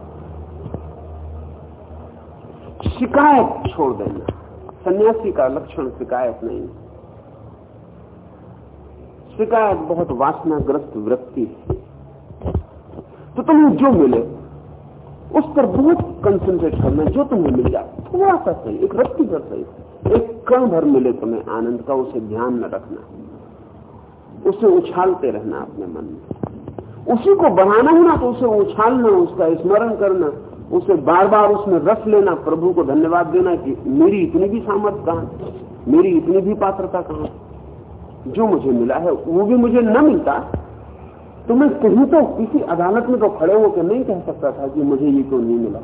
शिकायत छोड़ देना। सन्यासी का लक्षण शिकायत नहीं शिकायत बहुत वासनाग्रस्त वृत्ति है। तो तुम्हें जो मिले उस पर बहुत कंसंट्रेट करना जो तुम्हें मिल जाए। थोड़ा सा सही, एक रत्ती भर सही। एक कण भर मिले तुम्हें आनंद का, उसे ध्यान न रखना। उसे उछालते रहना अपने मन में। उसी को बढ़ाना ही ना तो उसे उछालना, उसका स्मरण करना, उसे बार बार उसमें रस लेना, प्रभु को धन्यवाद देना कि मेरी इतनी भी सामर्थ्य कहाँ, मेरी इतनी भी पात्रता कहाँ। जो मुझे मिला है, वो भी मुझे न मिलता तो मैं कहीं तो किसी अदालत में तो खड़े होकर नहीं कह सकता था कि मुझे ये क्यों नहीं मिला।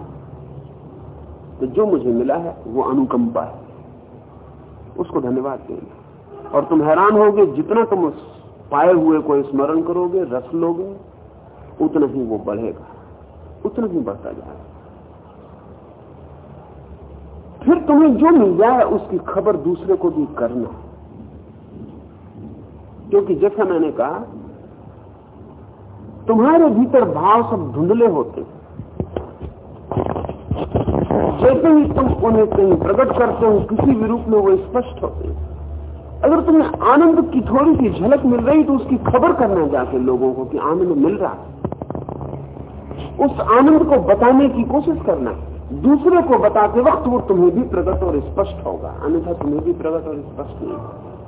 तो जो मुझे मिला है, वो अनुकंपा है। उसको धन्यवाद देना। और तुम हैरान होगे, जितना तुम उस पाए हुए को स्मरण करोगे, रस लोगे, उतना ही वो बढ़ेगा। उतना ही बढ़ता जाएगा। फिर तुम्हें जो मिल जाए, उसकी खबर दूसरे को भी करना। क्योंकि जैसा मैंने कहा तुम्हारे भीतर भाव सब धुंधले होते। जैसे ही तुम उन्हें कहीं प्रकट करते हो, किसी भी रूप में वो स्पष्ट होते अगर तुम्हें आनंद की थोड़ी सी झलक मिल रही तो उसकी खबर करना जाके लोगों को कि आनंद मिल रहा है। उस आनंद को बताने की कोशिश करना, दूसरे को बताते वक्त वो तुम्हें भी प्रकट और स्पष्ट होगा। अन्यथा तुम्हें भी प्रकट और स्पष्ट नहीं होगा।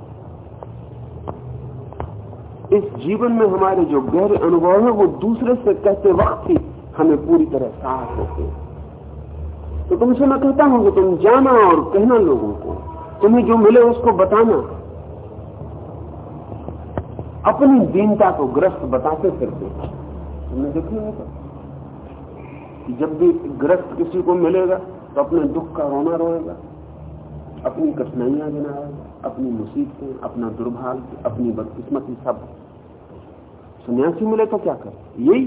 इस जीवन में हमारे जो गहरे अनुभव है, वो दूसरे से कहते वक्त ही हमें पूरी तरह साफ़ होते तो तुमसे मैं कहता हूँ कि तुम जाना और कहना लोगों को। तुम्हें जो मिले उसको बताना। अपनी दीनता को ग्रस्त बताते फिरते तुमने देखी तो कि जब भी ग्रस्त किसी को मिलेगा तो अपने दुख का रोना रोएगा, अपनी कठिनाइयाँ गिनाएगा। अपनी मुसीबतें अपना दुर्भाग्य, अपनी बदकिस्मती सब। सन्यासी मिले तो क्या कर? यही।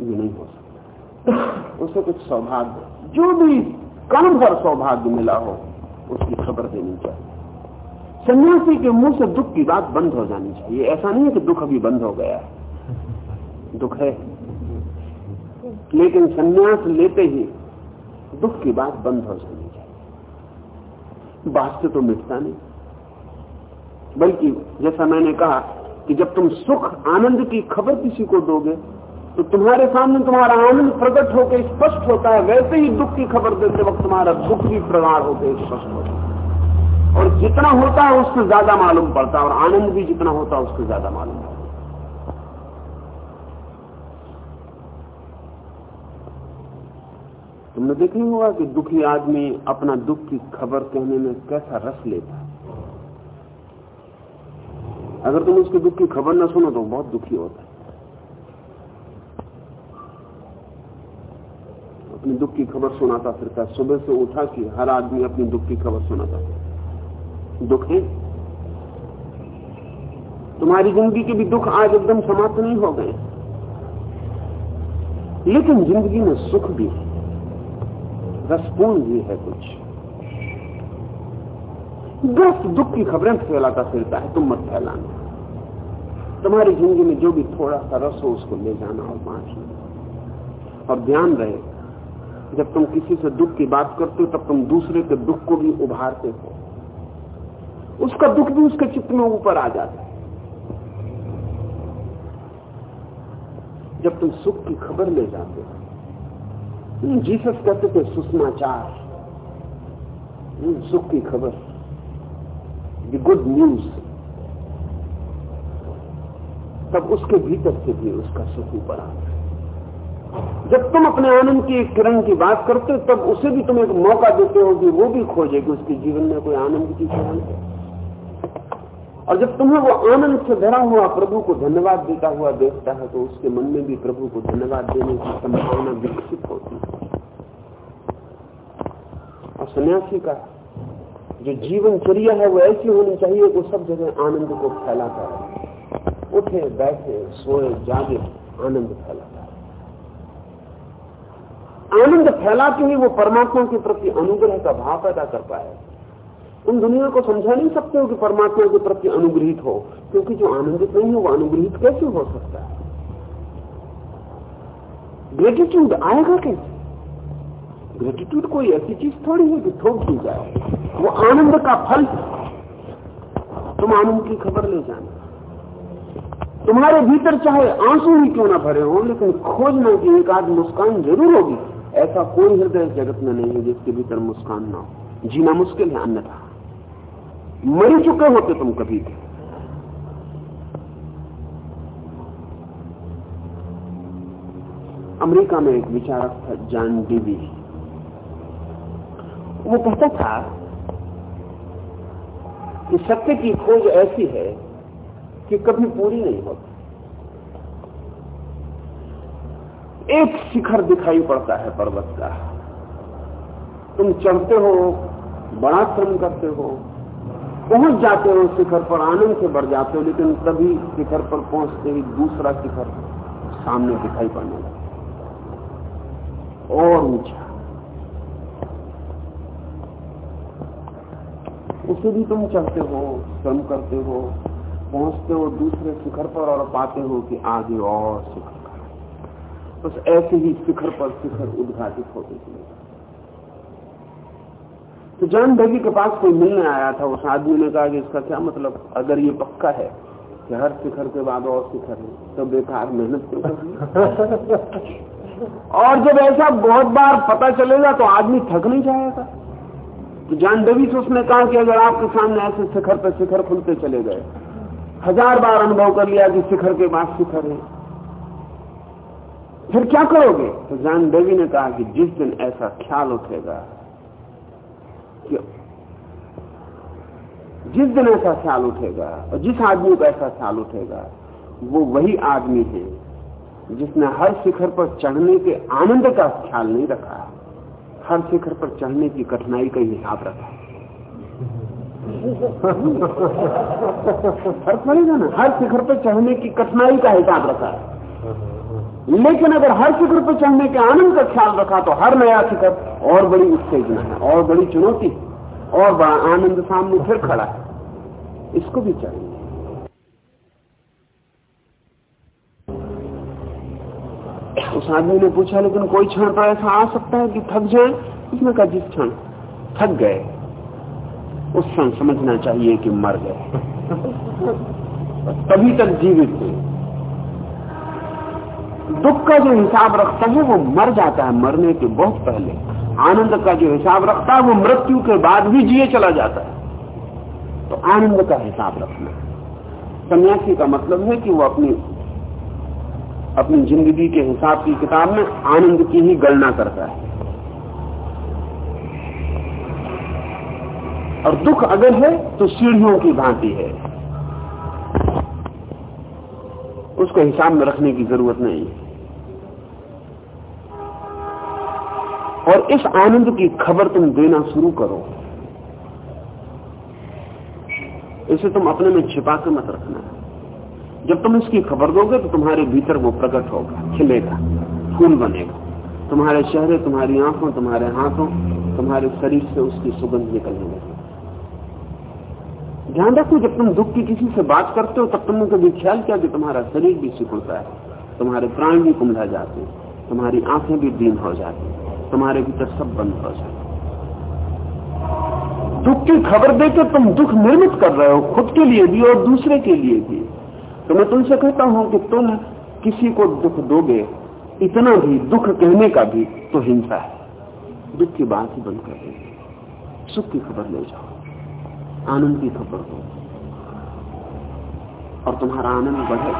ये नहीं हो सकता। उसे कुछ सौभाग्य, जो भी कम भर सौभाग्य मिला हो, उसकी खबर देनी चाहिए। सन्यासी के मुँह से दुख की बात बंद हो जानी चाहिए। ऐसा नहीं है कि दुख अभी बंद हो गया है। दुख है। लेकिन सन्यास लेते ही दुख की बात बंद हो जानी बात से तो मिटता नहीं। बल्कि जैसा मैंने कहा कि जब तुम सुख, आनंद की खबर किसी को दोगे तो तुम्हारे सामने तुम्हारा आनंद प्रकट होकर स्पष्ट होता है। वैसे ही दुख की खबर देते वक्त तुम्हारा दुख भी प्रगाढ़ होकर स्पष्ट होता है। और जितना होता है उससे ज़्यादा मालूम पड़ता है, और आनंद भी जितना होता है उससे ज़्यादा मालूम पड़ता है तुमने देखा हुआ कि दुखी आदमी अपना दुख की खबर कहने में कैसा रस लेता है। अगर तुम उसके दुख की खबर ना सुनो तो बहुत दुखी होता है। अपनी दुख की खबर सुनाता फिरता सुबह से उठा कि हर आदमी अपनी दुख की खबर सुनाता। दुख है? तुम्हारी ज़िंदगी के भी दुख आज एकदम समाप्त नहीं हो गए। लेकिन ज़िंदगी में सुख भी है। रसपूर्ण भी है कुछ। ग्रस्त दुख की खबरें फैलाता फिरता है, तुम मत फैलाना। तुम्हारी ज़िंदगी में जो भी थोड़ा सा रस हो, उसको ले जाना और बांटना और ध्यान रहे, जब तुम किसी से दुख की बात करते हो, तब तुम दूसरे के दुख को भी उभारते हो। उसका दुख भी उसके चित्त में ऊपर आ जाता है। जब तुम सुख की खबर ले जाते हो जीसस कहते थे सुषमाचार। सुख की खबर। द गुड न्यूज़ तब उसके भीतर से भी उसका सुख ऊपर आता जब तुम अपने आनंद की एक किरण की बात करते हो, तब उसे भी तुम एक मौका देते हो कि वो भी खोजे कि उसके जीवन में कोई आनंद की किरण है और जब तुम्हें वो आनंद से भरा हुआ प्रभु को धन्यवाद देता हुआ देखता है तो उसके मन में भी प्रभु को धन्यवाद देने की संभावना विकसित होती है। और सन्यासी का जो जीवनचर्या है, वो ऐसी होनी चाहिए कि सब जगह आनंद को फैलाता है। उठे, बैठे, सोए, जागे, आनंद फैलाता है। आनंद फैला के ही वो परमात्मा के प्रति अनुग्रह का भाव पैदा कर पाए। तुम दुनिया को समझा नहीं सकते हो कि परमात्मा के प्रति अनुग्रहित हो, क्योंकि जो आनंदित नहीं हो, वो अनुग्रहित कैसे हो सकता है? ग्रेटिट्यूड आएगा कैसे? ग्रेटिट्यूड कोई ऐसी चीज़ थोड़ी है कि थोक दी जाए। वो आनंद का फल तुम आनंद की खबर ले जाना। तुम्हारे भीतर चाहे आँसू ही क्यों ना भरे हो, लेकिन खोजना की एक आध मुस्कान ज़रूर होगी। ऐसा कोई हृदय जगत में नहीं है जिसके भीतर मुस्कान ना हो। जीना मुश्किल है, अन्यथा। मरी चुके होते तुम कभी थे अमेरिका में एक विचारक था, जॉन डीवी। वो कहता था कि सत्य की खोज ऐसी है कि कभी पूरी नहीं होती। एक शिखर दिखाई पड़ता है पर्वत का। तुम चढ़ते हो, बड़ा श्रम करते हो पहुँच जाते हो शिखर पर, आनंद से बढ़ जाते हो, लेकिन तभी शिखर पर पहुँचते ही दूसरा शिखर सामने दिखाई पड़ने लगा। और ऊँचा। उसे भी तुम चढ़ते हो श्रम करते हो, पहुँचते हो दूसरे शिखर पर और पाते हो कि आगे और शिखर। बस ऐसे ही शिखर पर शिखर उद्घाटित होते चले तो जॉन बेगी के पास कोई मिलने आया था, उस आदमी ने कहा कि इसका क्या मतलब? अगर ये पक्का है कि हर शिखर के बाद और शिखर है तो बेकार मेहनत क्यों और जब ऐसा बहुत बार पता चलेगा तो आदमी थक नहीं जाएगा। तो जान से उसने कहा कि अगर आपके सामने ऐसे शिखर पर शिखर खुलते चले गए, हज़ार बार अनुभव कर लिया कि शिखर के बाद शिखर है। फिर क्या करोगे? तो जान देवी ने कहा कि जिस दिन ऐसा ख्याल उठेगा कि जिस दिन ऐसा ख्याल उठेगा और जिस आदमी को ऐसा ख्याल उठेगा, वो वही आदमी है जिसने हर शिखर पर चढ़ने के आनंद का ख्याल नहीं रखा। हर शिखर पर चढ़ने की कठिनाई का हिसाब रखा। फ़र्क पड़ेगा ना? हर शिखर पर चढ़ने की कठिनाई का हिसाब रखा। लेकिन अगर हर शिखर पर चढ़ने के आनंद का ख्याल रखा तो हर नया शिखर और बड़ी उत्तेजना है, और बड़ी चुनौती और बड़ा आनंद सामने फिर खड़ा है। इसको भी चाहिए उस आदमी ने पूछा, लेकिन कोई क्षण तो ऐसा आ सकता है कि थक जाए? उसने कहा, जिस क्षण थक गए, उस क्षण समझना चाहिए कि मर गए। तभी तक जीवित हुए। दुख का जो हिसाब रखता है, वो मर जाता है मरने के बहुत पहले। आनंद का जो हिसाब रखता है, वो मृत्यु के बाद भी जिए चला जाता है। तो आनंद का हिसाब रखना। सन्यासी का मतलब है कि वो अपनी अपनी ज़िंदगी के हिसाब की किताब में आनंद की ही गणना करता है। और दुख अगर है तो सीढ़ियों की भांति है। उसको हिसाब में रखने की ज़रूरत नहीं। और इस आनंद की खबर तुम देना शुरू करो। इसे तुम अपने में छिपा के मत रखना। जब तुम इसकी खबर दोगे तो तुम्हारे भीतर वो प्रकट होगा, खिलेगा, फूल बनेगा। तुम्हारे चेहरे, तुम्हारी आँखों, तुम्हारे हाथों, तुम्हारे शरीर से उसकी सुगंध निकलने लगी ध्यान रखो, जब तुम दुख की किसी से बात करते हो, तब तुमने कभी ख्याल किया कि तुम्हारा शरीर भी सिकुड़ता है। तुम्हारे प्राण भी कुंभला जाते हैं। तुम्हारी आँखें भी दीन हो जाती तुम्हारे भीतर सब बंद हो जाते दुख की खबर देकर तुम दुख निर्मित कर रहे हो, खुद के लिए भी और दूसरे के लिए भी। तो मैं तुमसे कहता हूँ कि तुम किसी को दुख दोगे, इतना भी दुख कहने का भी तो हिंसा है। दुख की बात ही बंद कर देंगे सुख की खबर ले जाओ। आनंद की खबर दो और तुम्हारा आनंद बढ़े,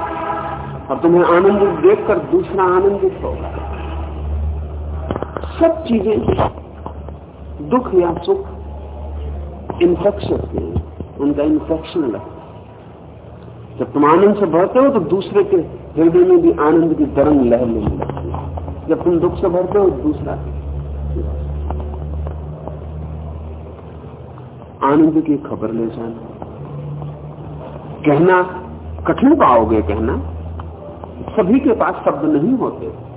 और तुम्हें आनंद देखकर दूसरा आनंदित होगा सब चीज़ें, दुख या सुख इन्फेक्शन है उनका इन्फेक्शन लगता है। जब तुम आनंद से भरते हो तो दूसरे के हृदय में भी आनंद की तरंग लहर लेने लगती है। जब तुम दुख से भरते हो, दूसरा आनंद की खबर ले जाना। कहना, कठिन पाओगे कहना। सभी के पास शब्द नहीं होते।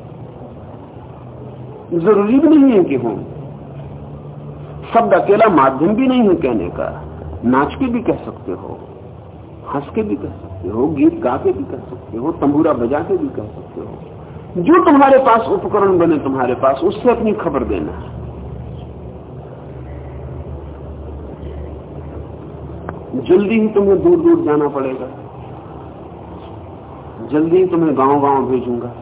ज़रूरी भी नहीं है कि हो। शब्द अकेला माध्यम भी नहीं है कहने का। नाच के भी कह सकते हो, हंस के भी कह सकते हो, गीत गा के भी कह सकते हो, तंबूरा बजा के भी कह सकते हो। जो तुम्हारे पास उपकरण बने तुम्हारे पास, उससे अपनी खबर देना। जल्दी ही तुम्हें दूर दूर जाना पड़ेगा। जल्दी ही तुम्हें गाँव गाँव भेजूँगा।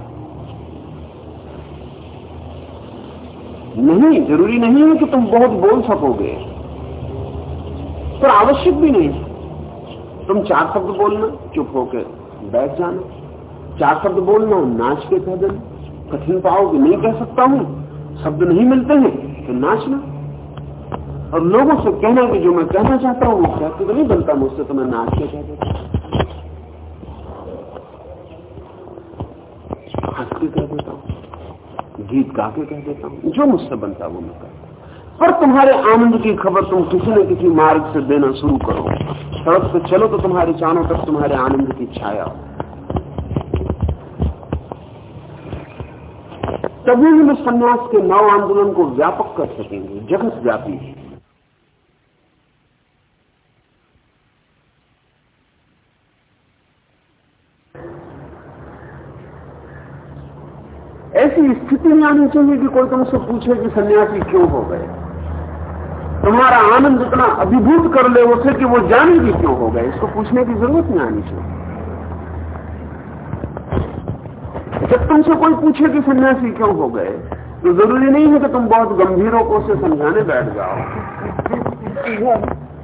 नहीं, ज़रूरी नहीं है कि तुम बहुत बोल सकोगे। पर आवश्यक भी नहीं तुम चार शब्द बोलना, चुप होकर बैठ जाना। चार शब्द बोलना, नाच के कह देना कठिन पाओगे, नहीं कह सकता हूँ। शब्द नहीं मिलते हैं तो नाचना। और लोगों से कहना कि जो मैं कहना चाहता हूँ, वो कहते तो नहीं बनता मुझसे तो मैं नाच के कह देता हंस के कह देता हूँ। गीत गा के कह देता हूँ। जो मुझसे बनता वो मैं कहता पर तुम्हारे आनंद की खबर तुम किसी न किसी मार्ग से देना शुरू करो। सड़क से चलो तो तुम्हारे चारों तक तुम्हारे आनंद की छाया तभी हम इस संन्यास के नव आंदोलन को व्यापक कर सकेंगे, जगत व्यापी ऐसी स्थिति में आनी चाहिए कि कोई तुमसे पूछे कि सन्यासी क्यों हो गए? तुम्हारा आनंद इतना अभिभूत कर ले उसे कि वो जाने कि क्यों हो गए? इसको पूछने की ज़रूरत नहीं आनी चाहिए। जब तुमसे कोई पूछे कि सन्यासी क्यों हो गए तो ज़रूरी नहीं है कि तुम बहुत गंभीरों को उसे समझाने बैठ जाओ।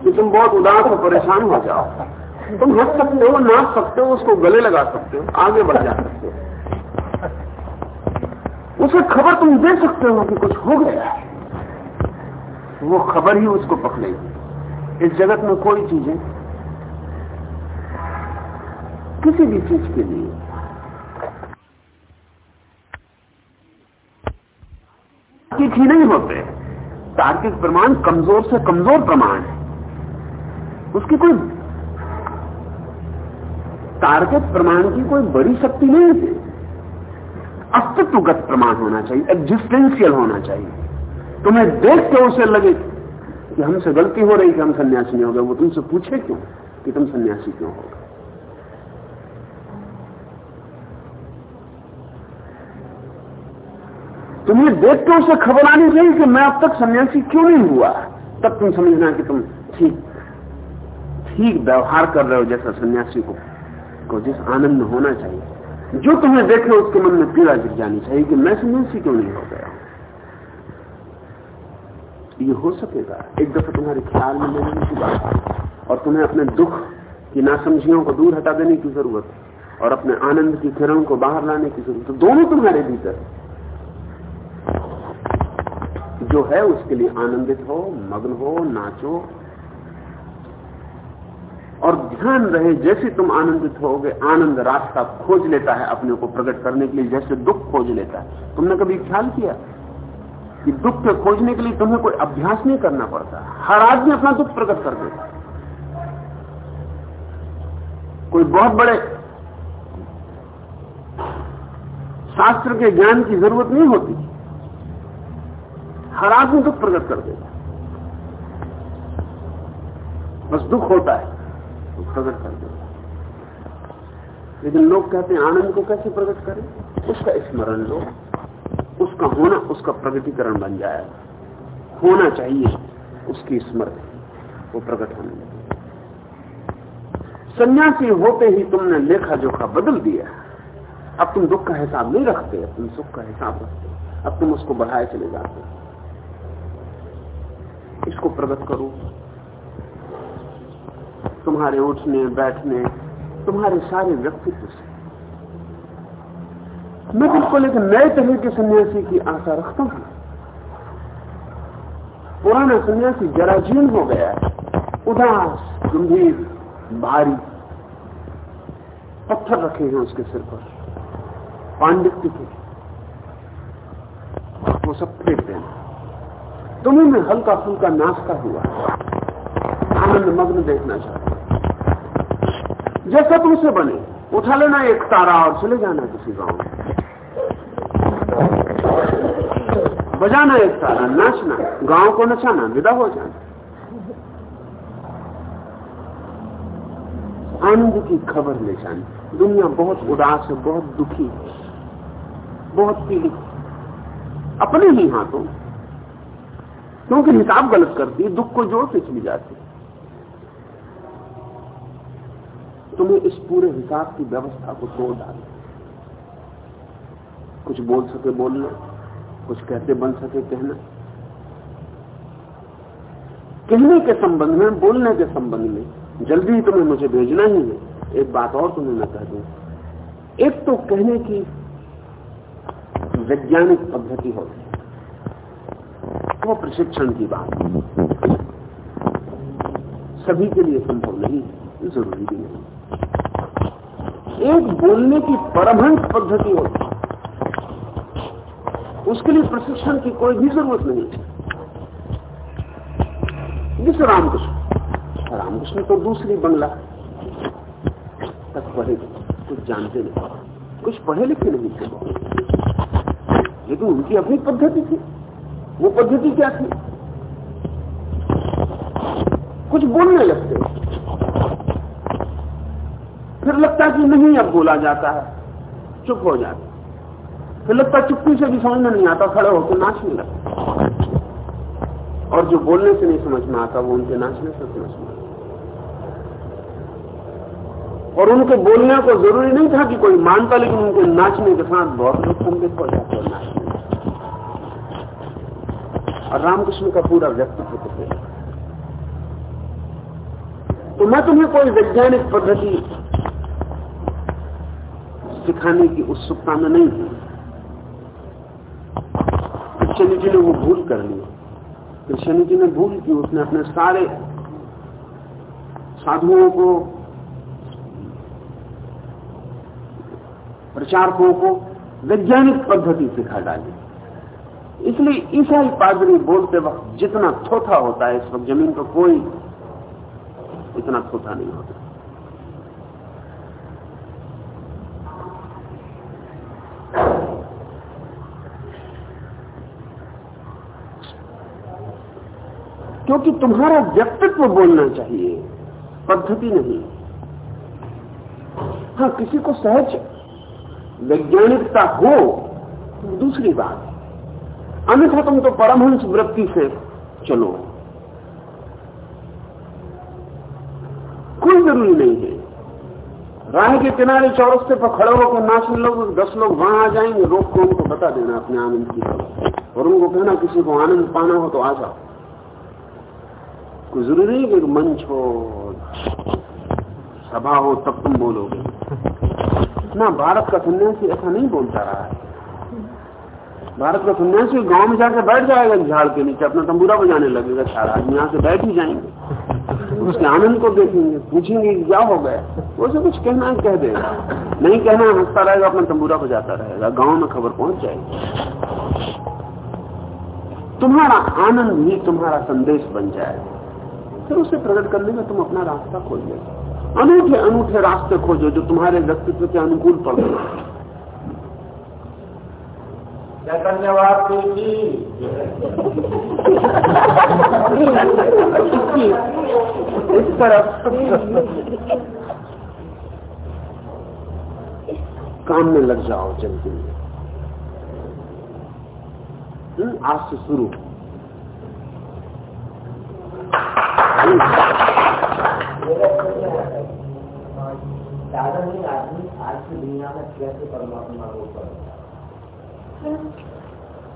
कि तुम बहुत उदास और परेशान हो जाओ। तुम हंस सकते हो, नाच सकते हो, उसको गले लगा सकते हो, आगे बढ़ जा सकते हो। उसे खबर तुम दे सकते हो कि कुछ हो गया है। वो खबर ही उसको पकड़ेगी इस जगत में कोई चीज़ें किसी भी चीज़ के लिए। ठीक ही नहीं होते। तार्किक प्रमाण कमज़ोर से कमज़ोर प्रमाण है। उसकी कोई तार्किक प्रमाण की कोई बड़ी शक्ति नहीं है। अस्तित्वगत प्रमाण होना चाहिए एग्जिस्टेंशियल होना चाहिए। तुम्हें देख के उसे लगे कि हमसे गलती हो रही कि हम सन्यासी नहीं हो गए वो तुमसे पूछे क्यों कि तुम सन्यासी क्यों हो गए? तुम्हें देख के उसे खबर आनी चाहिए कि मैं अब तक सन्यासी क्यों नहीं हुआ? तब तुम समझना कि तुम ठीक ठीक व्यवहार कर रहे हो जैसा सन्यासी को, को जिस आनंद होना चाहिए। जो तुम्हें देखे उसके मन में पीड़ा गिर जानी चाहिए कि मैं सन्यासी क्यों नहीं हो गया? ये हो सकेगा। एक दफ़ा तुम्हारे ख्याल में लेने की बात और तुम्हें अपने दुख की नासमझियों को दूर हटा देने की ज़रूरत है। और अपने आनंद की किरण को बाहर लाने की ज़रूरत है। दोनों तुम्हारे भीतर जो है उसके लिए आनंदित हो, मग्न हो, नाचो और ध्यान रहे, जैसे तुम आनंदित होगे, आनंद रास्ता खोज लेता है अपने को प्रकट करने के लिए, जैसे दुख खोज लेता है। तुमने कभी ख्याल किया कि दुख के खोजने के लिए तुम्हें कोई अभ्यास नहीं करना पड़ता? हर आदमी अपना दुख प्रकट कर देता कोई बहुत बड़े शास्त्र के ज्ञान की ज़रूरत नहीं होती। हर आदमी दुख प्रकट कर देगा बस दुख होता है। तो प्रकट कर देगा लेकिन लोग कहते हैं, आनंद को कैसे प्रकट करें? उसका स्मरण लो। उसका होना, उसका प्रगतिकरण बन जाएगा होना चाहिए, उसकी स्मृति, वो प्रकट होने लगे। सन्यासी होते ही तुमने लेखा जोखा बदल दिया। अब तुम दुख का हिसाब नहीं रखते तुम सुख का हिसाब रखते, अब तुम उसको बढ़ाए चले जाते। इसको प्रकट करो। तुम्हारे उठने, बैठने, तुम्हारे सारे व्यक्तित्व से। मैं बिल्कुल एक नए तरह के सन्यासी की आशा रखता हूँ। पुराना सन्यासी जराजीर्ण हो गया है। उदास, गंभीर, भारी। पत्थर रखे हैं उसके सिर पर। पांडित्य के। वो सब फेंक देना तुम्हें में हल्का फुल्का नाश्ता हुआ। आनंद मग्न देखना चाहते जैसा तुमसे बने। उठा लेना एक तारा और चले जाना किसी गाँव में। बजाना एक तारा, नाचना, गाँव को नचाना, विदा हो जाना। आनंद की खबर ले जानी। दुनिया बहुत उदास है, बहुत दुखी है, बहुत पीड़ित अपने ही हाथों। क्योंकि हिसाब गलत करती है, दुख को ज़ोर से चली जाती तुम्हें इस पूरे हिसाब की व्यवस्था को तोड़ डाल। कुछ बोल सके बोलना, कुछ कहते बन सके कहना। कहने के संबंध में, बोलने के संबंध में, जल्दी ही तुम्हें मुझे भेजना ही है। एक बात और तुम्हें मैं कह दू। एक तो कहने की वैज्ञानिक पद्धति होती वो प्रशिक्षण की बात। सभी के लिए संभव नहीं ज़रूरी भी नहीं। एक बोलने की परमहंस पद्धति होती है। उसके लिए प्रशिक्षण की कोई भी ज़रूरत नहीं जिस रामकृष्ण रामकृष्ण तो दूसरी बंगला। तक पढ़े, कुछ जानते नहीं। कुछ पढ़े लिखे नहीं थे। लेकिन उनकी अपनी पद्धति थी। वो पद्धति क्या थी? कुछ बोलने लगते। फिर लगता कि नहीं, अब बोला जाता है। चुप हो जाता फिर लगता चुप्पी से भी समझ में नहीं आता, खड़े होकर नाचने लगता और जो बोलने से नहीं समझ में आता, वो उनके नाचने से समझ में आता और उनके बोलने को ज़रूरी नहीं था कि कोई मानता, लेकिन उनके नाचने के साथ बहुत लोग संदिग्ध हो जाते हैं नाचने। और रामकृष्ण का पूरा व्यक्तित्व तो तो मैं तुम्हें कोई वैज्ञानिक पद्धति सिखाने की उत्सुकता में नहीं कृष्ण जी ने वो भूल कर ली। जी ने भूल की, उसने अपने सारे साधुओं को, प्रचारकों को वैज्ञानिक पद्धति सिखा डाली। इसलिए ईसाई पादरी बोलते वक्त जितना थोथा होता है इस वक्त ज़मीन पर कोई इतना थोथा नहीं होता। क्योंकि तुम्हारा व्यक्तित्व बोलना चाहिए, पद्धति नहीं। हाँ किसी को सहज वैज्ञानिकता हो दूसरी बात अन्यथा तुम तो परमहंस वृत्ति से चलो। कोई ज़रूरी नहीं है। राह के किनारे चौरस्ते पर खड़े होकर नाचने लोग, दस लोग वहाँ आ जाएँगे, रोक को उनको बता देना अपने आनंद की और उनको कहना, किसी को आनंद पाना हो तो आ जाओ। कोई ज़रूरी नहीं कि मंच हो, सभा हो, तब तुम बोलोगे। ना, भारत का सन्यासी ऐसा नहीं बोलता रहा है। भारत का सन्यासी गाँव में जाकर बैठ जाएगा झाड़ के नीचे, अपना तंबूरा बजाने लगेगा सारा आदमी, यहाँ से बैठ ही जाएँगे। उसके आनंद को देखेंगे, पूछेंगे क्या हो गया। उसे कुछ कहना कह देगा। नहीं कहना, हंसता रहेगा, अपना तंबूरा बजाता रहेगा। गाँव में खबर पहुँच जाएगी। तुम्हारा आनंद ही तुम्हारा संदेश बन जाएगा। फिर उसे प्रकट करने में तुम अपना रास्ता खोल लेगा अनूठे अनूठे रास्ते खोजो जो तुम्हारे व्यक्तित्व के अनुकूल पड़ धन्यवाद इस तरफ़ काम में लग जाओ जल्दी। हम्म, आज से शुरू। साधारण आदमी आज की दुनिया में कैसे परमात्मा को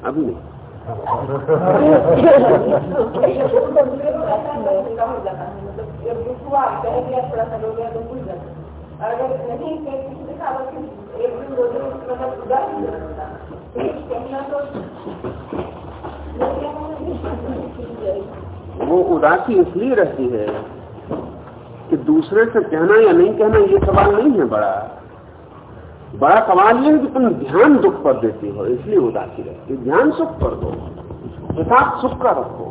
अभी नहीं। अगर नहीं एक दिन दो दिन मतलब तो वो उदासी इसलिए रहती है कि दूसरे से कहना या नहीं कहना ये सवाल नहीं है बड़ा। बड़ा सवाल यह है कि तुम ध्यान दुख पर देती हो, इसलिए उदासी रहती है। ध्यान सुख पर दो। हिसाब सुख का रखो।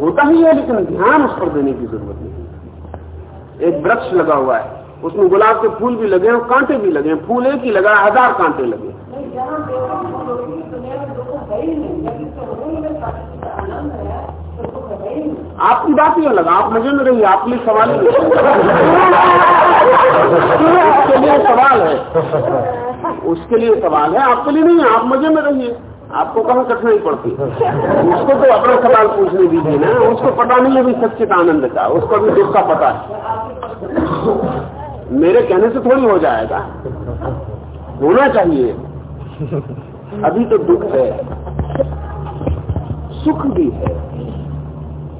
होता ही है, लेकिन ध्यान उस पर देने की ज़रूरत नहीं। एक वृक्ष लगा हुआ है, उसमें गुलाब के फूल भी लगे और कांटे भी लगे हैं। फूल एक ही लगा, हज़ार कांटे लगे। आपकी बात ही अलग, आप मज़े में रहिए आपके लिए सवाल उसके लिए सवाल है। उसके लिए सवाल है, आपके लिए नहीं आप मज़े में रहिए। आपको कहाँ कठिनाई पड़ती? उसको तो अपना सवाल पूछने दीजिए ना, उसको पता नहीं है भी सच्चित आनंद का, उसको भी दुख का पता है। मेरे कहने से थोड़ी हो जाएगा। होना चाहिए। अभी तो दुख है। सुख भी है।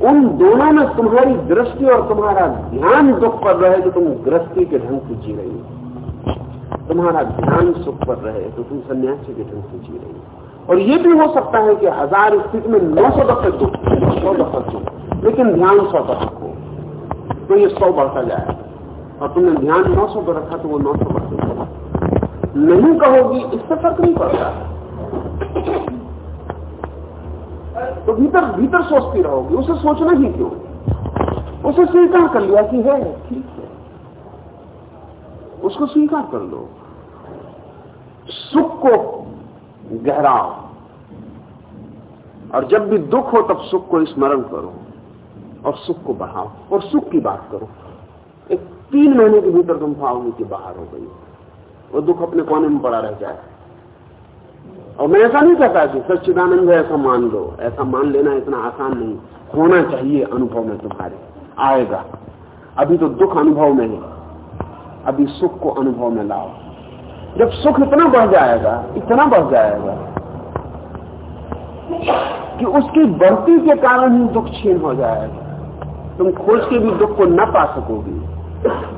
उन दोनों में तुम्हारी दृष्टि और तुम्हारा ध्यान दुख पर रहे तो तुम गृहस्थी के ढंग से जी रही हो। तुम्हारा ध्यान सुख पर रहे तो तुम सन्यासी के ढंग से जी रही हो। और ये भी हो सकता है कि हज़ार स्थिति में नौ सौ दफे दुख, सौ दफ़ा सुख लेकिन ध्यान सौ दफ़ा हो तो ये सौ बढ़ता जाएगा और तुमने ध्यान नौ सौ पर रखा तो वो नौ सौ बढ़ता नहीं कहोगी, इससे फ़र्क नहीं पड़ता। तो भीतर भीतर सोचती रहोगी, उसे सोचना ही क्यों? उसे स्वीकार कर लिया कि है, ठीक है। उसको स्वीकार कर लो। सुख को गहराओ। और जब भी दुख हो, तब सुख को स्मरण करो और सुख को बढ़ाओ। और सुख की बात करो। एक तीन महीने के भीतर तुम पाओगे कि बाहर हो गई वो दुख अपने कोने में पड़ा रह जाए। और मैं ऐसा नहीं कहता कि सच्चिदानंद है, ऐसा मान लो। ऐसा मान लेना इतना आसान नहीं। होना चाहिए अनुभव में तुम्हारे। आएगा। अभी तो दुख अनुभव में है। अभी सुख को अनुभव में लाओ। जब सुख इतना बढ़ जाएगा, इतना बढ़ जाएगा कि उसकी बढ़ती के कारण ही दुख छीन हो जाएगा। तुम खोज के भी दुख को न पा सकोगी,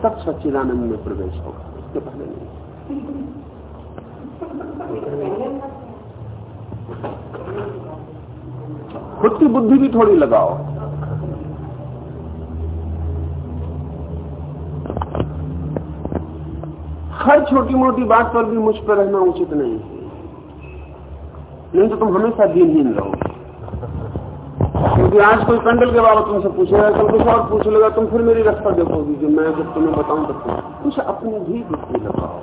तब सच्चिदानंद में प्रवेश होगा। उसके पहले नहीं। खुद की बुद्धि भी थोड़ी लगाओ। हर छोटी मोटी बात पर भी मुझ पर रहना उचित नहीं। नहीं तो तुम हमेशा दिनहीन रहो क्योंकि आज कोई कंडल के बाबत तुमसे पूछेगा कल कुछ और पूछ लेगा, तुम फिर मेरी रक्षा देखोगी जो मैं जब तुम्हें बताऊँ तब कुछ अपनी भी बुद्धि लगाओ।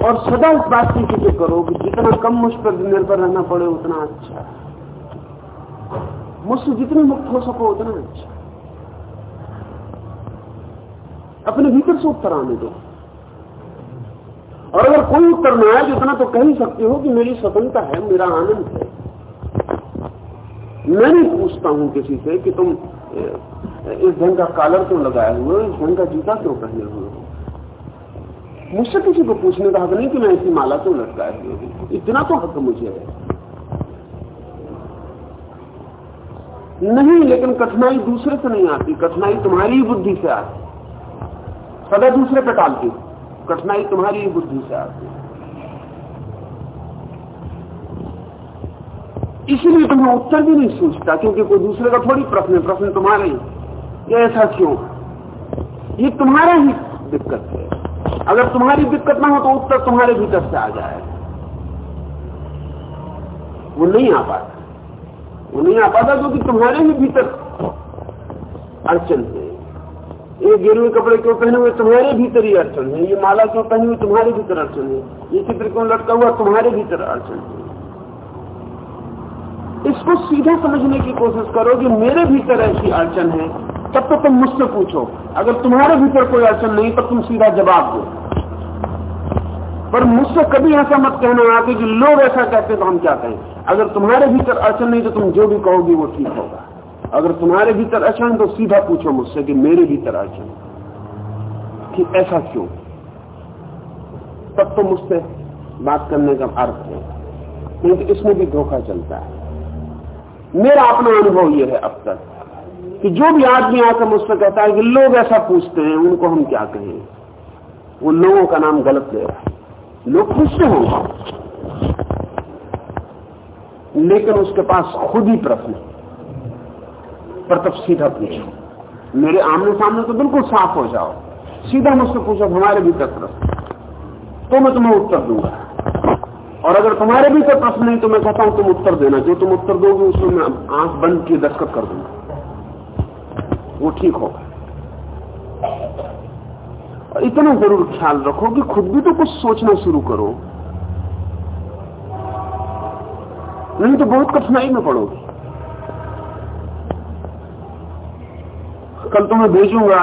और सदा इस बात की फ़िक्र करो कि जितना कम मुझ पर निर्भर रहना पड़े, उतना अच्छा मुझसे जितने मुक्त हो सको, उतना अच्छा अपने भीतर से उत्तर आने दो। और अगर कोई उत्तर न आए, जितना तो कह ही सकते हो कि मेरी स्वतंत्रता है, मेरा आनंद है। मैं नहीं पूछता हूँ किसी से कि तुम इस ढंग का कालर क्यों लगाए हुए हो, इस ढंग का जूता क्यों पहने हुए हो। मुझसे किसी को पूछने का हक नहीं कि मैं ऐसी माला क्यों लटकाए हुए इतना तो हक मुझे है। नहीं, लेकिन कठिनाई दूसरे से नहीं आती। कठिनाई तुम्हारी ही बुद्धि से आती। सदा दूसरे पे टालती कठिनाई तुम्हारी ही बुद्धि से आती इसीलिए तुम्हें उत्तर भी नहीं सोचता, क्योंकि कोई दूसरे का थोड़ी प्रश्न है। प्रश्न तुम्हारा ही ये ऐसा क्यों ये तुम्हारा ही दिक्कत है। अगर तुम्हारी दिक्कत ना हो तो उत्तर तुम्हारे भीतर से आ जाए। वो नहीं आ पाता। वो नहीं आ पाता क्योंकि तुम्हारे ही भीतर अड़चन है। ये गिरुए कपड़े क्यों पहने हुए? तुम्हारे भीतर ही अड़चन है। ये माला क्यों पहनी हुई? तुम्हारे भीतर अड़चन है। ये चित्र क्यों लटका हुआ? तुम्हारे भीतर अड़चन है। इसको सीधा समझने की कोशिश करो कि मेरे भीतर ऐसी अड़चन है तब तो तुम मुझसे पूछो। अगर तुम्हारे भीतर कोई अड़चन नहीं, तब तुम सीधा जवाब दो। पर मुझसे कभी ऐसा मत कहना आके कि लोग ऐसा कहते तो हम क्या कहें? अगर तुम्हारे भीतर अड़चन नहीं तो तुम जो भी कहोगी वो ठीक होगा। अगर तुम्हारे भीतर अड़चन तो सीधा पूछो मुझसे कि मेरे भीतर अड़चन कि ऐसा क्यों? तब तो मुझसे बात करने का अर्थ है। क्योंकि तो इसमें भी धोखा चलता है। मेरा अपना अनुभव यह है अब तक। कि जो भी आदमी आकर मुझसे कहता है कि लोग ऐसा पूछते हैं, उनको हम क्या कहें? वो लोगों का नाम गलत ले रहा है। लोग पूछते होंगे। लेकिन उसके पास खुद ही प्रश्न पर तब सीधा पूछो, मेरे आमने सामने तो बिल्कुल साफ़ हो जाओ। सीधा मुझसे पूछो, हमारे भीतर प्रश्न तो मैं तुम्हें उत्तर दूँगा। और अगर तुम्हारे भी भीतर प्रश्न नहीं तो मैं कहता हूँ तुम उत्तर देना। जो तुम उत्तर दोगे, उसमें मैं आँख बंद किए दस्तखत कर दूँगा। वो ठीक होगा। और इतना ज़रूर ख्याल रखो कि खुद भी तो कुछ सोचना शुरू करो। नहीं तो बहुत कठिनाई में पड़ोगी। कल तुम्हें भेजूँगा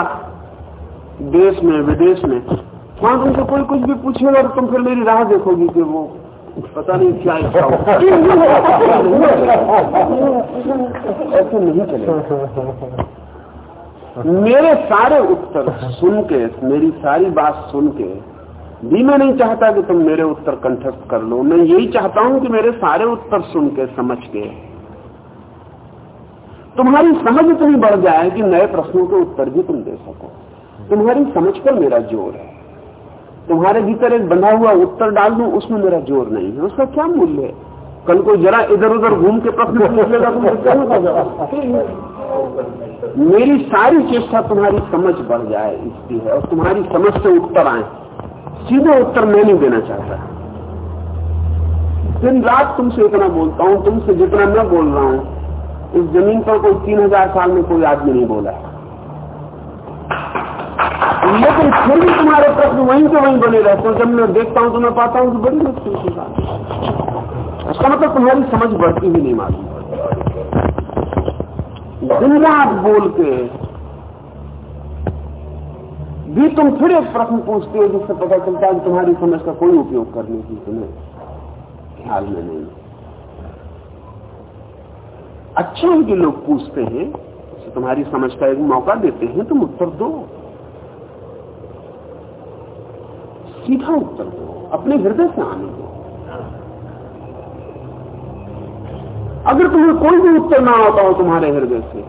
देश में विदेश में। वहाँ तुमसे कोई कुछ भी पूछेगा तो तुम फिर मेरी राह देखोगी कि वो पता नहीं क्या इच्छा हो। ऐसे नहीं चलेगा। मेरे सारे उत्तर सुन के मेरी सारी बात सुन के भी मैं नहीं चाहता कि तुम मेरे उत्तर कंठस्थ कर लो। मैं यही चाहता हूँ कि मेरे सारे उत्तर सुन के समझ के तुम्हारी समझ इतनी बढ़ जाए कि नए प्रश्नों के उत्तर भी तुम दे सको। तुम्हारी समझ पर मेरा ज़ोर है। तुम्हारे भीतर एक बंधा हुआ उत्तर डाल दू, उसमें मेरा ज़ोर नहीं है। उसका क्या मूल्य है? कल को जरा इधर उधर घूम के प्रश्न मेरी सारी चेष्टा तुम्हारी समझ बढ़ जाए, इसकी है, और तुम्हारी समझ से उत्तर आए। सीधे उत्तर मैं नहीं देना चाहता। दिन रात तुमसे इतना बोलता हूँ, तुमसे जितना मैं बोल रहा हूँ, इस ज़मीन पर कोई तीन हज़ार साल में कोई आदमी नहीं बोला। लेकिन फिर भी तुम्हारे प्रश्न वहीं के वहीं बने रहते हैं। जब मैं देखता हूँ तो मैं पाता हूँ कि बड़ी मुश्किल की बात उसका मतलब तुम्हारी समझ बढ़ती ही नहीं मालूम। दिन रात बोल के भी तुम फिर एक प्रश्न पूछते हो जिससे पता चलता है कि तुम्हारी समझ का कोई उपयोग करने की तुम्हें ख्याल में नहीं। अच्छा है कि लोग पूछते हैं तो तुम्हारी समझ का एक मौका देते हैं, तुम उत्तर दो। सीधा उत्तर दो, अपने हृदय से आने दो। अगर तुम्हें कोई भी उत्तर ना आता हो तुम्हारे हृदय से,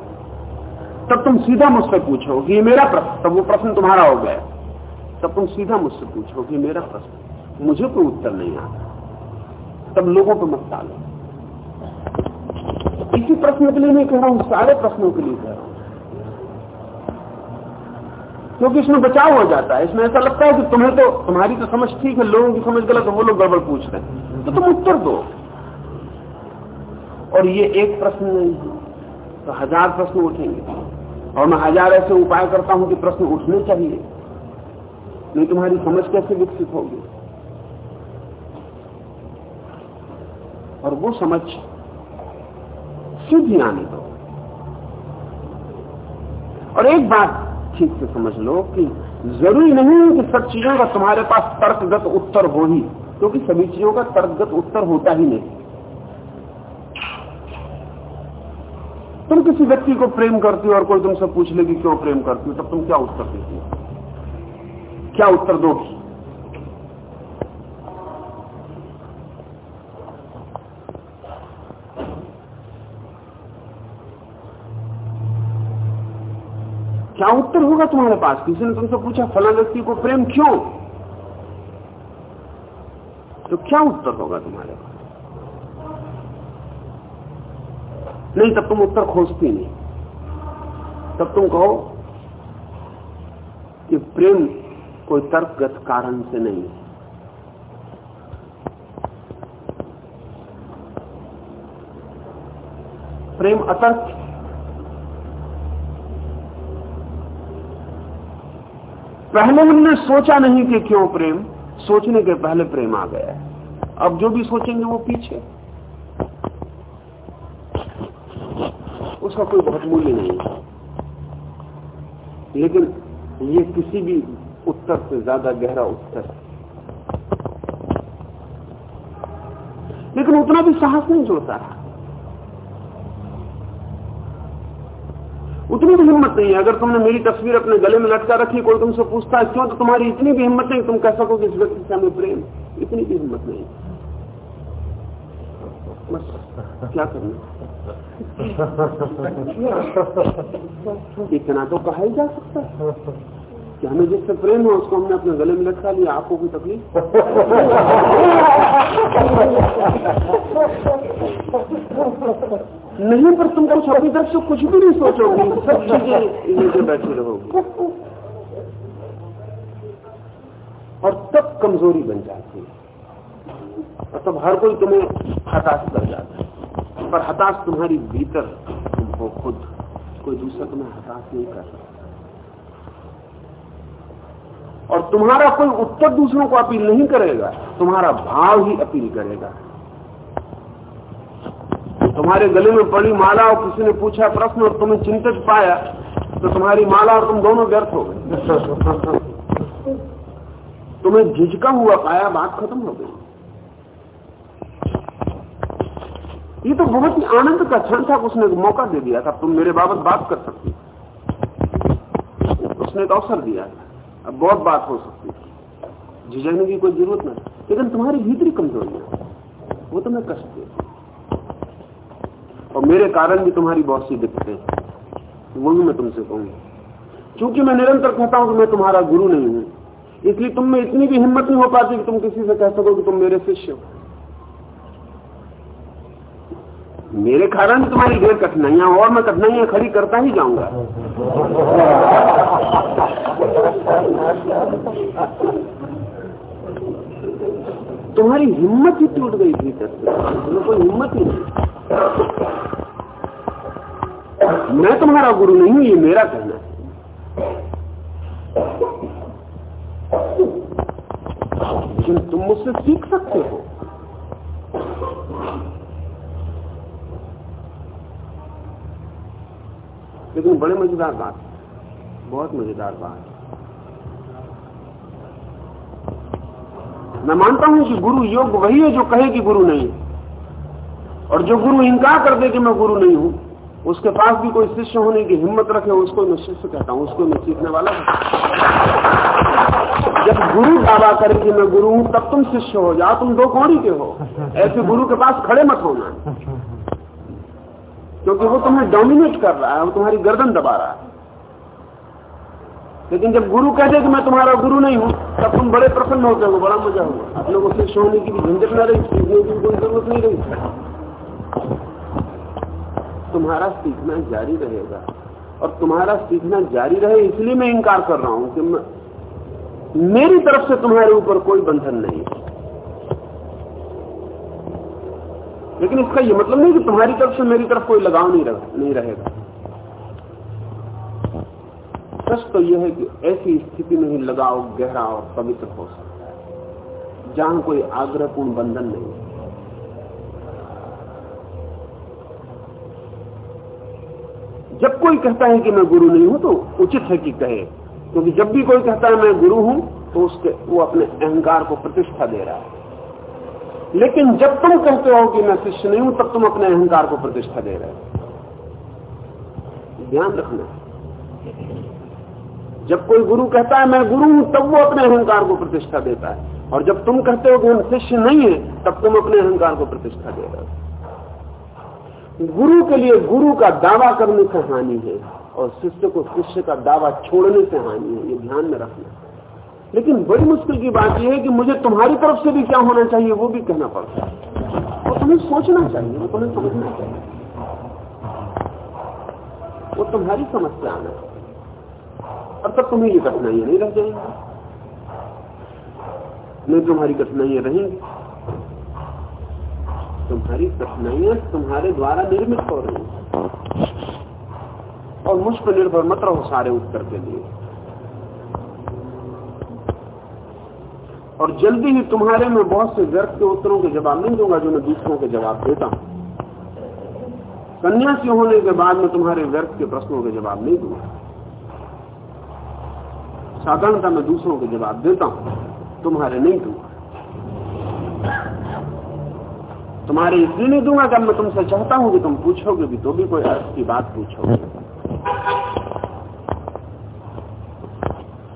तब तुम सीधा मुझसे पूछो कि ये मेरा प्रश्न। तब वो प्रश्न तुम्हारा हो गया। तब तुम सीधा मुझसे पूछो कि मेरा प्रश्न मुझे कोई उत्तर नहीं आता। तब लोगों को मत डालो। इसी प्रश्न के लिए नहीं कह रहा हूँ, सारे प्रश्नों के लिए कह रहा हूँ। क्योंकि इसमें बचाव हो जाता है। इसमें ऐसा लगता है कि तुम्हें तो तुम्हारी तो समझ ठीक है, लोगों की समझ गलत है, वो लोग गड़बड़ पूछ रहे हैं। तो तुम उत्तर दो। और ये एक प्रश्न नहीं है। तो हज़ार प्रश्न उठेंगे। और मैं हज़ार ऐसे उपाय करता हूँ कि प्रश्न उठने चाहिए। नहीं तुम्हारी समझ कैसे विकसित होगी? और वो समझ सीधी आने दो और एक बात ठीक से समझ लो कि ज़रूरी नहीं है कि सब चीज़ों का तुम्हारे पास तर्कगत उत्तर हो ही, क्योंकि सभी चीज़ों का तर्कगत उत्तर होता ही नहीं। तुम किसी व्यक्ति को प्रेम करती हो और कोई तुमसे पूछ लेगी क्यों प्रेम करती हो, तब तुम क्या उत्तर देती हो? क्या उत्तर दोगी? क्या उत्तर होगा तुम्हारे पास? किसी ने तुमसे पूछा, फला व्यक्ति को प्रेम क्यों? तो क्या उत्तर होगा तुम्हारे पास? नहीं, तब तुम उत्तर खोजती नहीं। तब तुम कहो कि प्रेम कोई तर्कगत कारण से नहीं। प्रेम अतर्क। पहले हमने सोचा नहीं कि क्यों प्रेम, सोचने के पहले प्रेम आ गया है। अब जो भी सोचेंगे वो पीछे। उसका कोई बहुत मूल्य नहीं है। लेकिन ये किसी भी उत्तर से ज़्यादा गहरा उत्तर है। लेकिन उतना भी साहस नहीं जोड़ता उतनी भी हिम्मत नहीं है। अगर तुमने मेरी तस्वीर अपने गले में लटका रखी, कोई तुमसे पूछता है, क्यों तो तुम्हारी इतनी भी हिम्मत नहीं? तुम कह सको कि इस व्यक्ति से हमें प्रेम। इतनी भी हिम्मत नहीं बस क्या करना इतना तो कहा ही जा सकता है। कि हमें जिससे प्रेम हो, उसको हमने अपने गले में लटका लिया आपको कोई तकलीफ़? नहीं, पर तुम कुछ अपनी तरफ़ से कुछ भी नहीं सोचोगे। सब चीज़ें लेके बैठे रहोगे। और तब कमज़ोरी बन जाती है। और तब हर कोई तुम्हें हताश कर जाता है। पर हताश तुम्हारी भीतर तुम हो खुद। कोई दूसरा तुम्हें हताश नहीं कर सकता। और तुम्हारा कोई उत्तर दूसरों को अपील नहीं करेगा, तुम्हारा भाव ही अपील करेगा। तुम्हारे गले में पड़ी माला और किसी ने पूछा प्रश्न और तुम्हें चिंतित पाया तो तुम्हारी माला और तुम दोनों व्यर्थ हो गए। तुम्हें झिझका हुआ पाया, बात खत्म हो गई। ये तो बहुत ही आनंद का क्षण था, उसने मौका दे दिया था। तुम मेरे बाबत बात कर सकती उसने एक अवसर दिया था। अब बहुत बात हो सकती थी। झिझकने की कोई ज़रूरत नहीं। लेकिन तुम्हारी भीतरी कमजोरियाँ, वो तुम्हें कष्ट देती और मेरे कारण भी तुम्हारी बहुत सी दिक्कतें वो भी मैं तुमसे कहूँगी। क्योंकि मैं निरंतर कहता हूँ कि मैं तुम्हारा गुरु नहीं हूँ। इसलिए तुम में इतनी भी हिम्मत नहीं हो पाती कि तुम किसी से कह सको कि तुम मेरे शिष्य हो। मेरे कारण तुम्हारी ढेर कठिनाइयाँ और मैं कठिनाइयाँ खड़ी करता ही जाऊँगा। तुम्हारी हिम्मत ही टूट गई से तुम्हें कोई हिम्मत ही नहीं। मैं तुम्हारा गुरु नहीं हूँ, ये मेरा कहना है। लेकिन तुम मुझसे सीख सकते हो। लेकिन बड़े मज़ेदार बात बहुत मज़ेदार बात मैं मानता हूँ कि गुरु योग वही है जो कहे कि गुरु नहीं। और जो गुरु इनकार कर दे कि मैं गुरु नहीं हूँ, उसके पास भी कोई शिष्य होने की हिम्मत रखे, उसको मैं शिष्य कहता हूँ, उसको मैं सीखने वाला हूँ। जब गुरु दावा करे कि मैं गुरु हूँ, तब तुम शिष्य हो जाओ तुम दो कौड़ी के हो। ऐसे गुरु के पास खड़े मत होना। क्योंकि वो तुम्हें डोमिनेट कर रहा है, वो तुम्हारी गर्दन दबा रहा है। लेकिन जब गुरु कहते कि मैं तुम्हारा गुरु नहीं हूँ, तब तुम बड़े प्रसन्न होते हो, बड़ा मज़ा हुआ अपने को शिष्य होने की भी झंझट न रही, सीखने की कोई ज़रूरत नहीं रही। तुम्हारा सीखना जारी रहेगा। और तुम्हारा सीखना जारी रहे इसलिए मैं इंकार कर रहा हूँ कि मेरी तरफ़ से तुम्हारे ऊपर कोई बंधन नहीं है। लेकिन इसका यह मतलब नहीं कि तुम्हारी तरफ़ से मेरी तरफ़ कोई लगाव नहीं, रह, नहीं रहेगा। सच तो यह है कि ऐसी स्थिति में ही लगाव गहरा और पवित्र हो सकता है जहाँ कोई आग्रहपूर्ण बंधन नहीं जब कोई कहता है कि मैं गुरु नहीं हूँ तो उचित है कि कहे क्योंकि जब भी कोई कहता है मैं गुरु हूँ तो उसके वो अपने अहंकार को प्रतिष्ठा दे रहा है। लेकिन जब तुम कहते हो कि मैं शिष्य नहीं हूँ, तब तुम अपने अहंकार को प्रतिष्ठा दे रहे हो। ध्यान रखना। जब कोई गुरु कहता है, मैं गुरु हूँ, तब वो अपने अहंकार को प्रतिष्ठा देता है। और जब तुम कहते हो कि हम शिष्य नहीं है, तब तुम अपने अहंकार को प्रतिष्ठा दे रहे हो। गुरु के लिए गुरु का दावा करने से हानि है, और शिष्य को शिष्य का दावा छोड़ने से हानि है। ये ध्यान में रखना। लेकिन बड़ी मुश्किल की बात यह है कि मुझे तुम्हारी तरफ़ से भी क्या होना चाहिए, वो भी कहना पड़ता है। वो तुम्हें सोचना चाहिए, वो तुम्हें समझना चाहिए। वो तुम्हारी समस्या आना और तब तुम्हें ये कठिनाइयाँ नहीं रह जाएँगी। नहीं तुम्हारी कठिनाइयाँ रहेंगी। तुम्हारी कठिनाइयाँ तुम्हारे द्वारा निर्मित हो रही और मुझ पर निर्भर मत रहो सारे उत्तर के लिए। और जल्दी ही तुम्हारे में बहुत से व्यर्थ के उत्तरों के जवाब नहीं दूँगा जो मैं दूसरों के जवाब देता हूँ। सन्यासी होने के बाद में तुम्हारे व्यर्थ के प्रश्नों के जवाब नहीं दूँगा। साधारणता मैं दूसरों के जवाब देता हूँ, तुम्हारे नहीं दूँगा। तुम्हारे इसलिए नहीं दूँगा जब मैं तुमसे चाहता हूँ कि तुम पूछोगे भी तो भी कोई अर्थ की बात पूछोगे।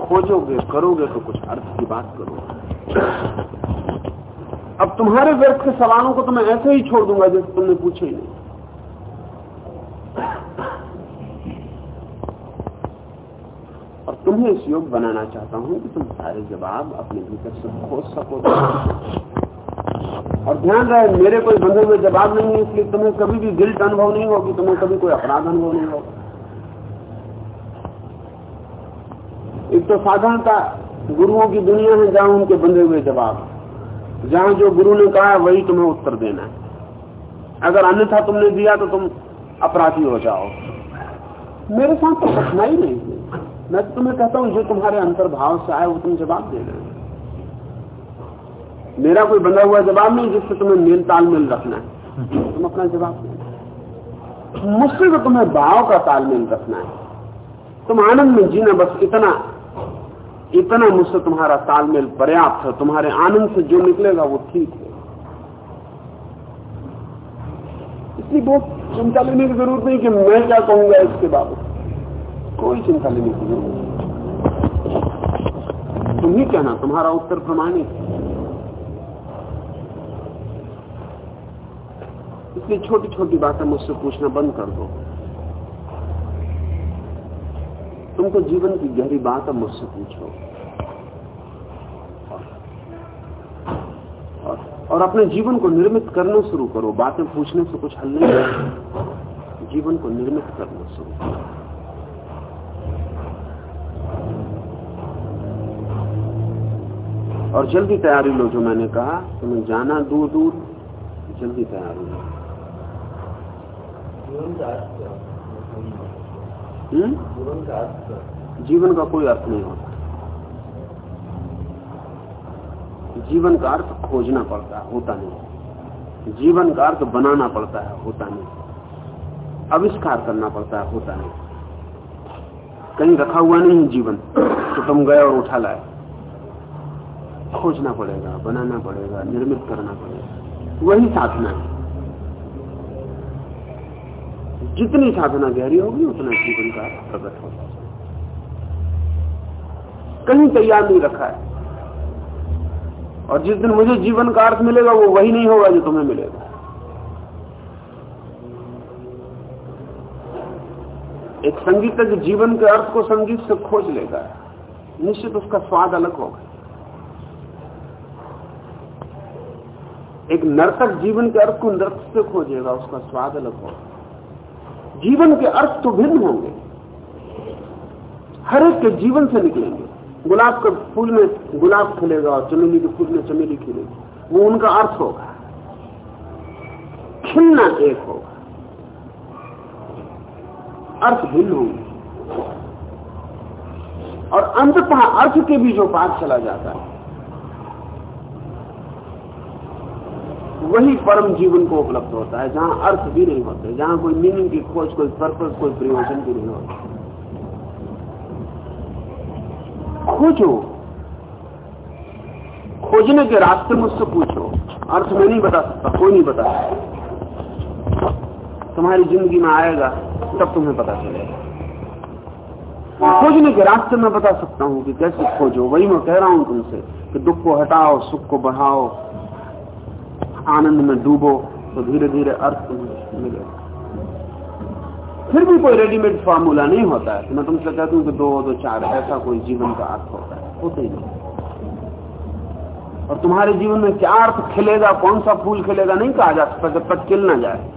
खोजोगे, करोगे तो कुछ अर्थ की बात करोगे। अब तुम्हारे व्यर्थ के सवालों को तो मैं ऐसे ही छोड़ दूँगा जैसे तुमने पूछे ही नहीं। और तुम्हें इस योग बनाना चाहता हूँ कि तुम सारे जवाब अपने भीतर से खोज सको। और ध्यान रहे, मेरे कोई बंधे में जवाब नहीं है, इसलिए तुम्हें कभी भी गिल्ट अनुभव नहीं होगी, तुम्हें कभी कोई अपराध अनुभव नहीं होगा। एक तो साधारणता गुरुओं की दुनिया है जहाँ उनके बंधे हुए जवाब जहाँ जो गुरु ने कहा वही तुम्हें उत्तर देना है। अगर अन्यथा तुमने दिया तो तुम अपराधी हो जाओ। मेरे साथ तो कठिनाई नहीं है मैं तो तुम्हें कहता हूँ, जो तुम्हारे अंतर्भाव से आए, वो तुम जवाब दे रहे मेरा कोई बंधा हुआ जवाब नहीं, जिससे तुम्हें मेल तालमेल रखना है। तुम अपना जवाब दो। मुझसे तो तुम्हें भाव का तालमेल रखना है। तुम आनंद में जीना, बस इतना इतना मुझसे तुम्हारा तालमेल पर्याप्त है, तुम्हारे आनंद से जो निकलेगा वो ठीक है। इसलिए बहुत चिंता लेने की ज़रूरत नहीं कि मैं क्या कहूँगा इसके बाबत। कोई चिंता लेने की ज़रूरत नहीं। तुम ही कहना, तुम्हारा उत्तर प्रमाणित इसलिए छोटी छोटी बातें मुझसे पूछना बंद कर दो। तुमको जीवन की गहरी बात अब मुझसे पूछो। और, और अपने जीवन को निर्मित करना शुरू करो। बातें पूछने से कुछ हल नहीं जीवन को निर्मित करना शुरू करो। और जल्दी तैयारी लो जो मैंने कहा। तुम्हें जाना दूर दूर जल्दी तैयारी लो जीवन का कोई अर्थ नहीं होता। जीवन का अर्थ खोजना पड़ता है, होता नहीं। जीवन का अर्थ बनाना पड़ता है, होता नहीं। आविष्कार करना पड़ता है, होता नहीं। कहीं रखा हुआ नहीं जीवन तो तुम गए और उठा लाए। खोजना पड़ेगा, बनाना पड़ेगा, निर्मित करना पड़ेगा। वही साधना है। जितनी साधना गहरी होगी, उतना जीवन का प्रकट होगा। कहीं तैयार नहीं रखा है। और जिस दिन मुझे जीवन का अर्थ मिलेगा, वो वही नहीं होगा जो तुम्हें मिलेगा। एक संगीतज्ञ जीवन के अर्थ को संगीत से खोज लेगा निश्चित उसका स्वाद अलग होगा। एक नर्तक जीवन के अर्थ को नृत्य से खोजेगा, उसका स्वाद अलग होगा। जीवन के अर्थ तो भिन्न होंगे। हर एक के जीवन से निकलेंगे। गुलाब के फूल में गुलाब खिलेगा और चमेली के फूल में चमेली खिलेगी। वो उनका अर्थ होगा। खिलना एक होगा। अर्थ भिन्न होंगे। और अंततः अर्थ के भी जो पास चला जाता है। वही परम जीवन को उपलब्ध होता है, जहाँ अर्थ भी नहीं होते, जहाँ कोई मीनिंग की खोज, कोई पर्पज कोई प्रयोजन भी नहीं होता। खोजो। खोजने के रास्ते मुझसे पूछो। अर्थ मैं नहीं बता सकता, कोई नहीं बता सकता। तुम्हारी ज़िंदगी में आएगा, तब तुम्हें पता चलेगा। खोजने के रास्ते में बता सकता हूँ कि कैसे खोजो। वही मैं कह रहा हूँ तुमसे कि दुख को हटाओ, सुख को बढ़ाओ आनंद में डूबो तो धीरे धीरे अर्थ मिलेगा फिर भी कोई रेडीमेड फार्मूला नहीं होता है। मैं तुमसे कहता हूँ कि दो दो, चार, ऐसा कोई जीवन का अर्थ होता है। होते ही नहीं। और तुम्हारे जीवन में क्या अर्थ खिलेगा, कौन सा फूल खिलेगा, नहीं कहा जा सकता, जब तक खिल ना जाए।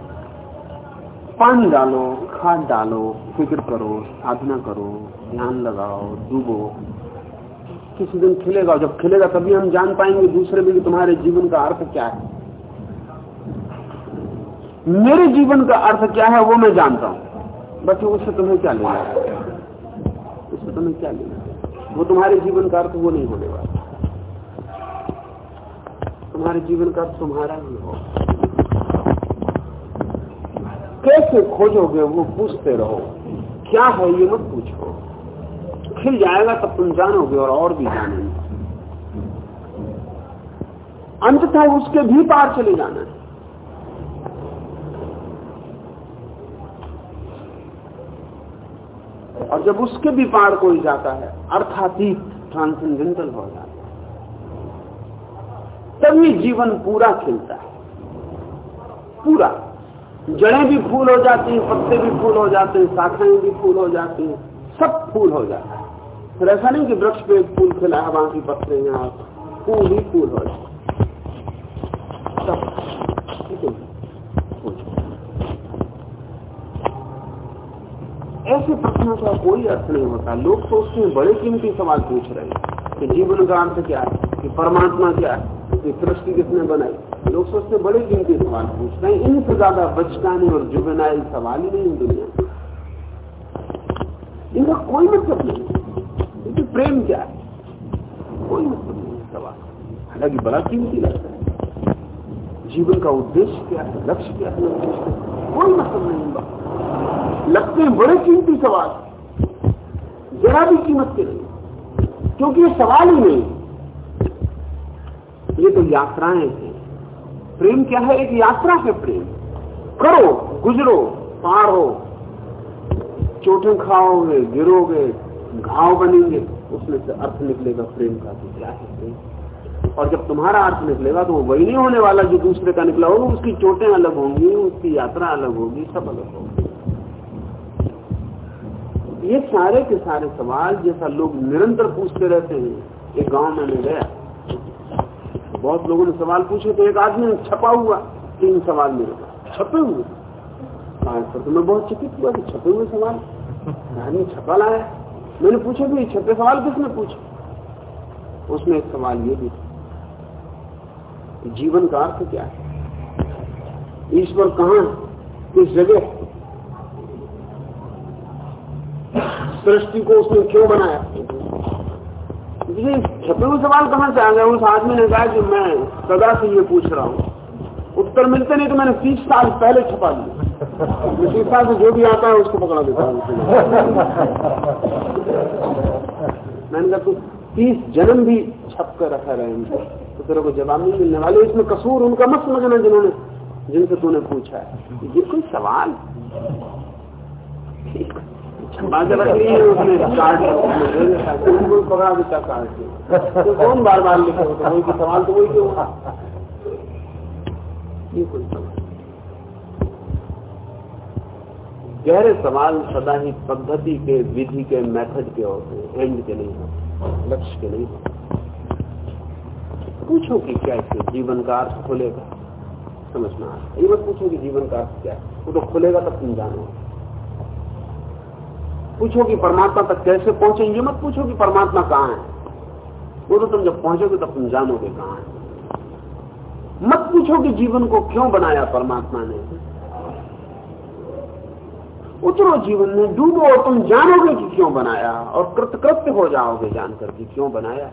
पानी डालो, खाद डालो, फ़िक्र करो, साधना करो, ध्यान लगाओ, डूबो। किसी दिन खिलेगा जब खिलेगा, तभी हम जान पाएँगे दूसरे कि तुम्हारे जीवन का अर्थ क्या है। मेरे जीवन का अर्थ क्या है, वो मैं जानता हूँ। बस उससे तुम्हें क्या लेना उससे तुम्हें क्या लेना वो तुम्हारे जीवन का अर्थ वो नहीं होने वाला। तुम्हारे जीवन का अर्थ तुम्हारा ही हो कैसे खोजोगे वो पूछते रहो। क्या है ये मत पूछो। खिल जाएगा तब तुम जानोगे और और भी जानेंगे। अंततः उसके भी पार चले जाना है। और जब उसके भी पार कोई जाता है, अर्थातीत ट्रांसेंडेंटल हो जाता है। तभी जीवन पूरा खिलता है। पूरा। जड़ें भी फूल हो जाती हैं, पत्ते भी फूल हो जाते हैं, शाखाएँ भी फूल हो जाती हैं, सब फूल हो जाता है। फिर ऐसा नहीं कि वृक्ष पे एक फूल खिला है, बाकी पत्ते हैं फूल ही फूल हो जाते ऐसे प्रश्नों का कोई अर्थ नहीं होता। लोग सोचते हैं, बड़े कीमती सवाल पूछ रहे हैं कि जीवन का अर्थ क्या है, कि परमात्मा क्या है, कि सृष्टि किसने बनाई? लोग सोचते बड़े कीमती सवाल पूछ रहे हैं। इनसे ज़्यादा बचकाने और जुबेनाइल सवाल ही नहीं दुनिया इनका कोई मतलब नहीं। क्योंकि प्रेम क्या है? कोई मतलब नहीं सवाल हालाँकि बड़ा कीमती लगता है। जीवन का उद्देश्य क्या है, लक्ष्य क्या है कोई मतलब नहीं लगते हैं, बड़े कीमती सवाल। जरा भी कीमत के नहीं क्योंकि ये सवाल ही नहीं। ये तो यात्राएँ हैं। प्रेम क्या है? एक यात्रा है प्रेम। करो, गुजरो, पार चोटें खाओगे, गिरोगे, घाव बनेंगे, उसमें से अर्थ निकलेगा प्रेम का तो क्या है प्रेम। और जब तुम्हारा अर्थ निकलेगा तो वो वही नहीं होने वाला जो दूसरे का निकला होगा, उसकी चोटें अलग होंगी, उसकी यात्रा अलग होगी, सब अलग होगी। ये सारे के सारे सवाल जैसा लोग निरंतर पूछते रहते हैं एक गाँव में मैं गया। बहुत लोगों ने सवाल पूछे तो एक आदमी छपा हुआ, तीन सवाल मेरे छपे हुए। पर तो मैं बहुत चकित हुआ कि छपे हुए सवाल। आदमी छपा लाया। मैंने पूछा भी छपे सवाल किसने पूछे? उसमें एक सवाल ये भी जीवन का अर्थ क्या है? ईश्वर कहा किस जगह? सृष्टि को उसने क्यों बनाया? ये छपे हुए सवाल कहाँ से आ गए उस आदमी ने कहा कि मैं सदा से ये पूछ रहा हूँ। उत्तर मिलते नहीं तो मैंने तीस साल पहले छपा दिया तीस साल से जो भी आता है उसको पकड़ा देता हूँ। मैंने कहा तू तीस जन्म भी छप कर रखा रहे तो तेरे को जवाब नहीं मिलने वाले इसमें कसूर उनका मत समझना जिन्होंने, जिनसे तूने पूछा है। ये कोई सवाल? तो कौन बार बार लिखे होता सवाल तो वही क्यों? गहरे सवाल सदा ही पद्धति के, विधि के, मेथड के होते हैं। एंड के नहीं होते, लक्ष्य के नहीं होते। पूछो कि कैसे जीवन का अर्थ खुलेगा? समझना ये मत पूछो कि जीवन का अर्थ क्या है। वो तो खुलेगा तब तुम जानो। पूछो कि परमात्मा तक कैसे पहुँचे ये मत पूछो कि परमात्मा कहाँ है। वो तो तुम जब पहुंचोगे तब तुम जानोगे कहाँ है। मत पूछो कि जीवन को क्यों बनाया परमात्मा ने। उतरो जीवन में, डूबो और तुम जानोगे कि क्यों बनाया और कृतकृत्य हो जाओगे जानकर कि क्यों बनाया।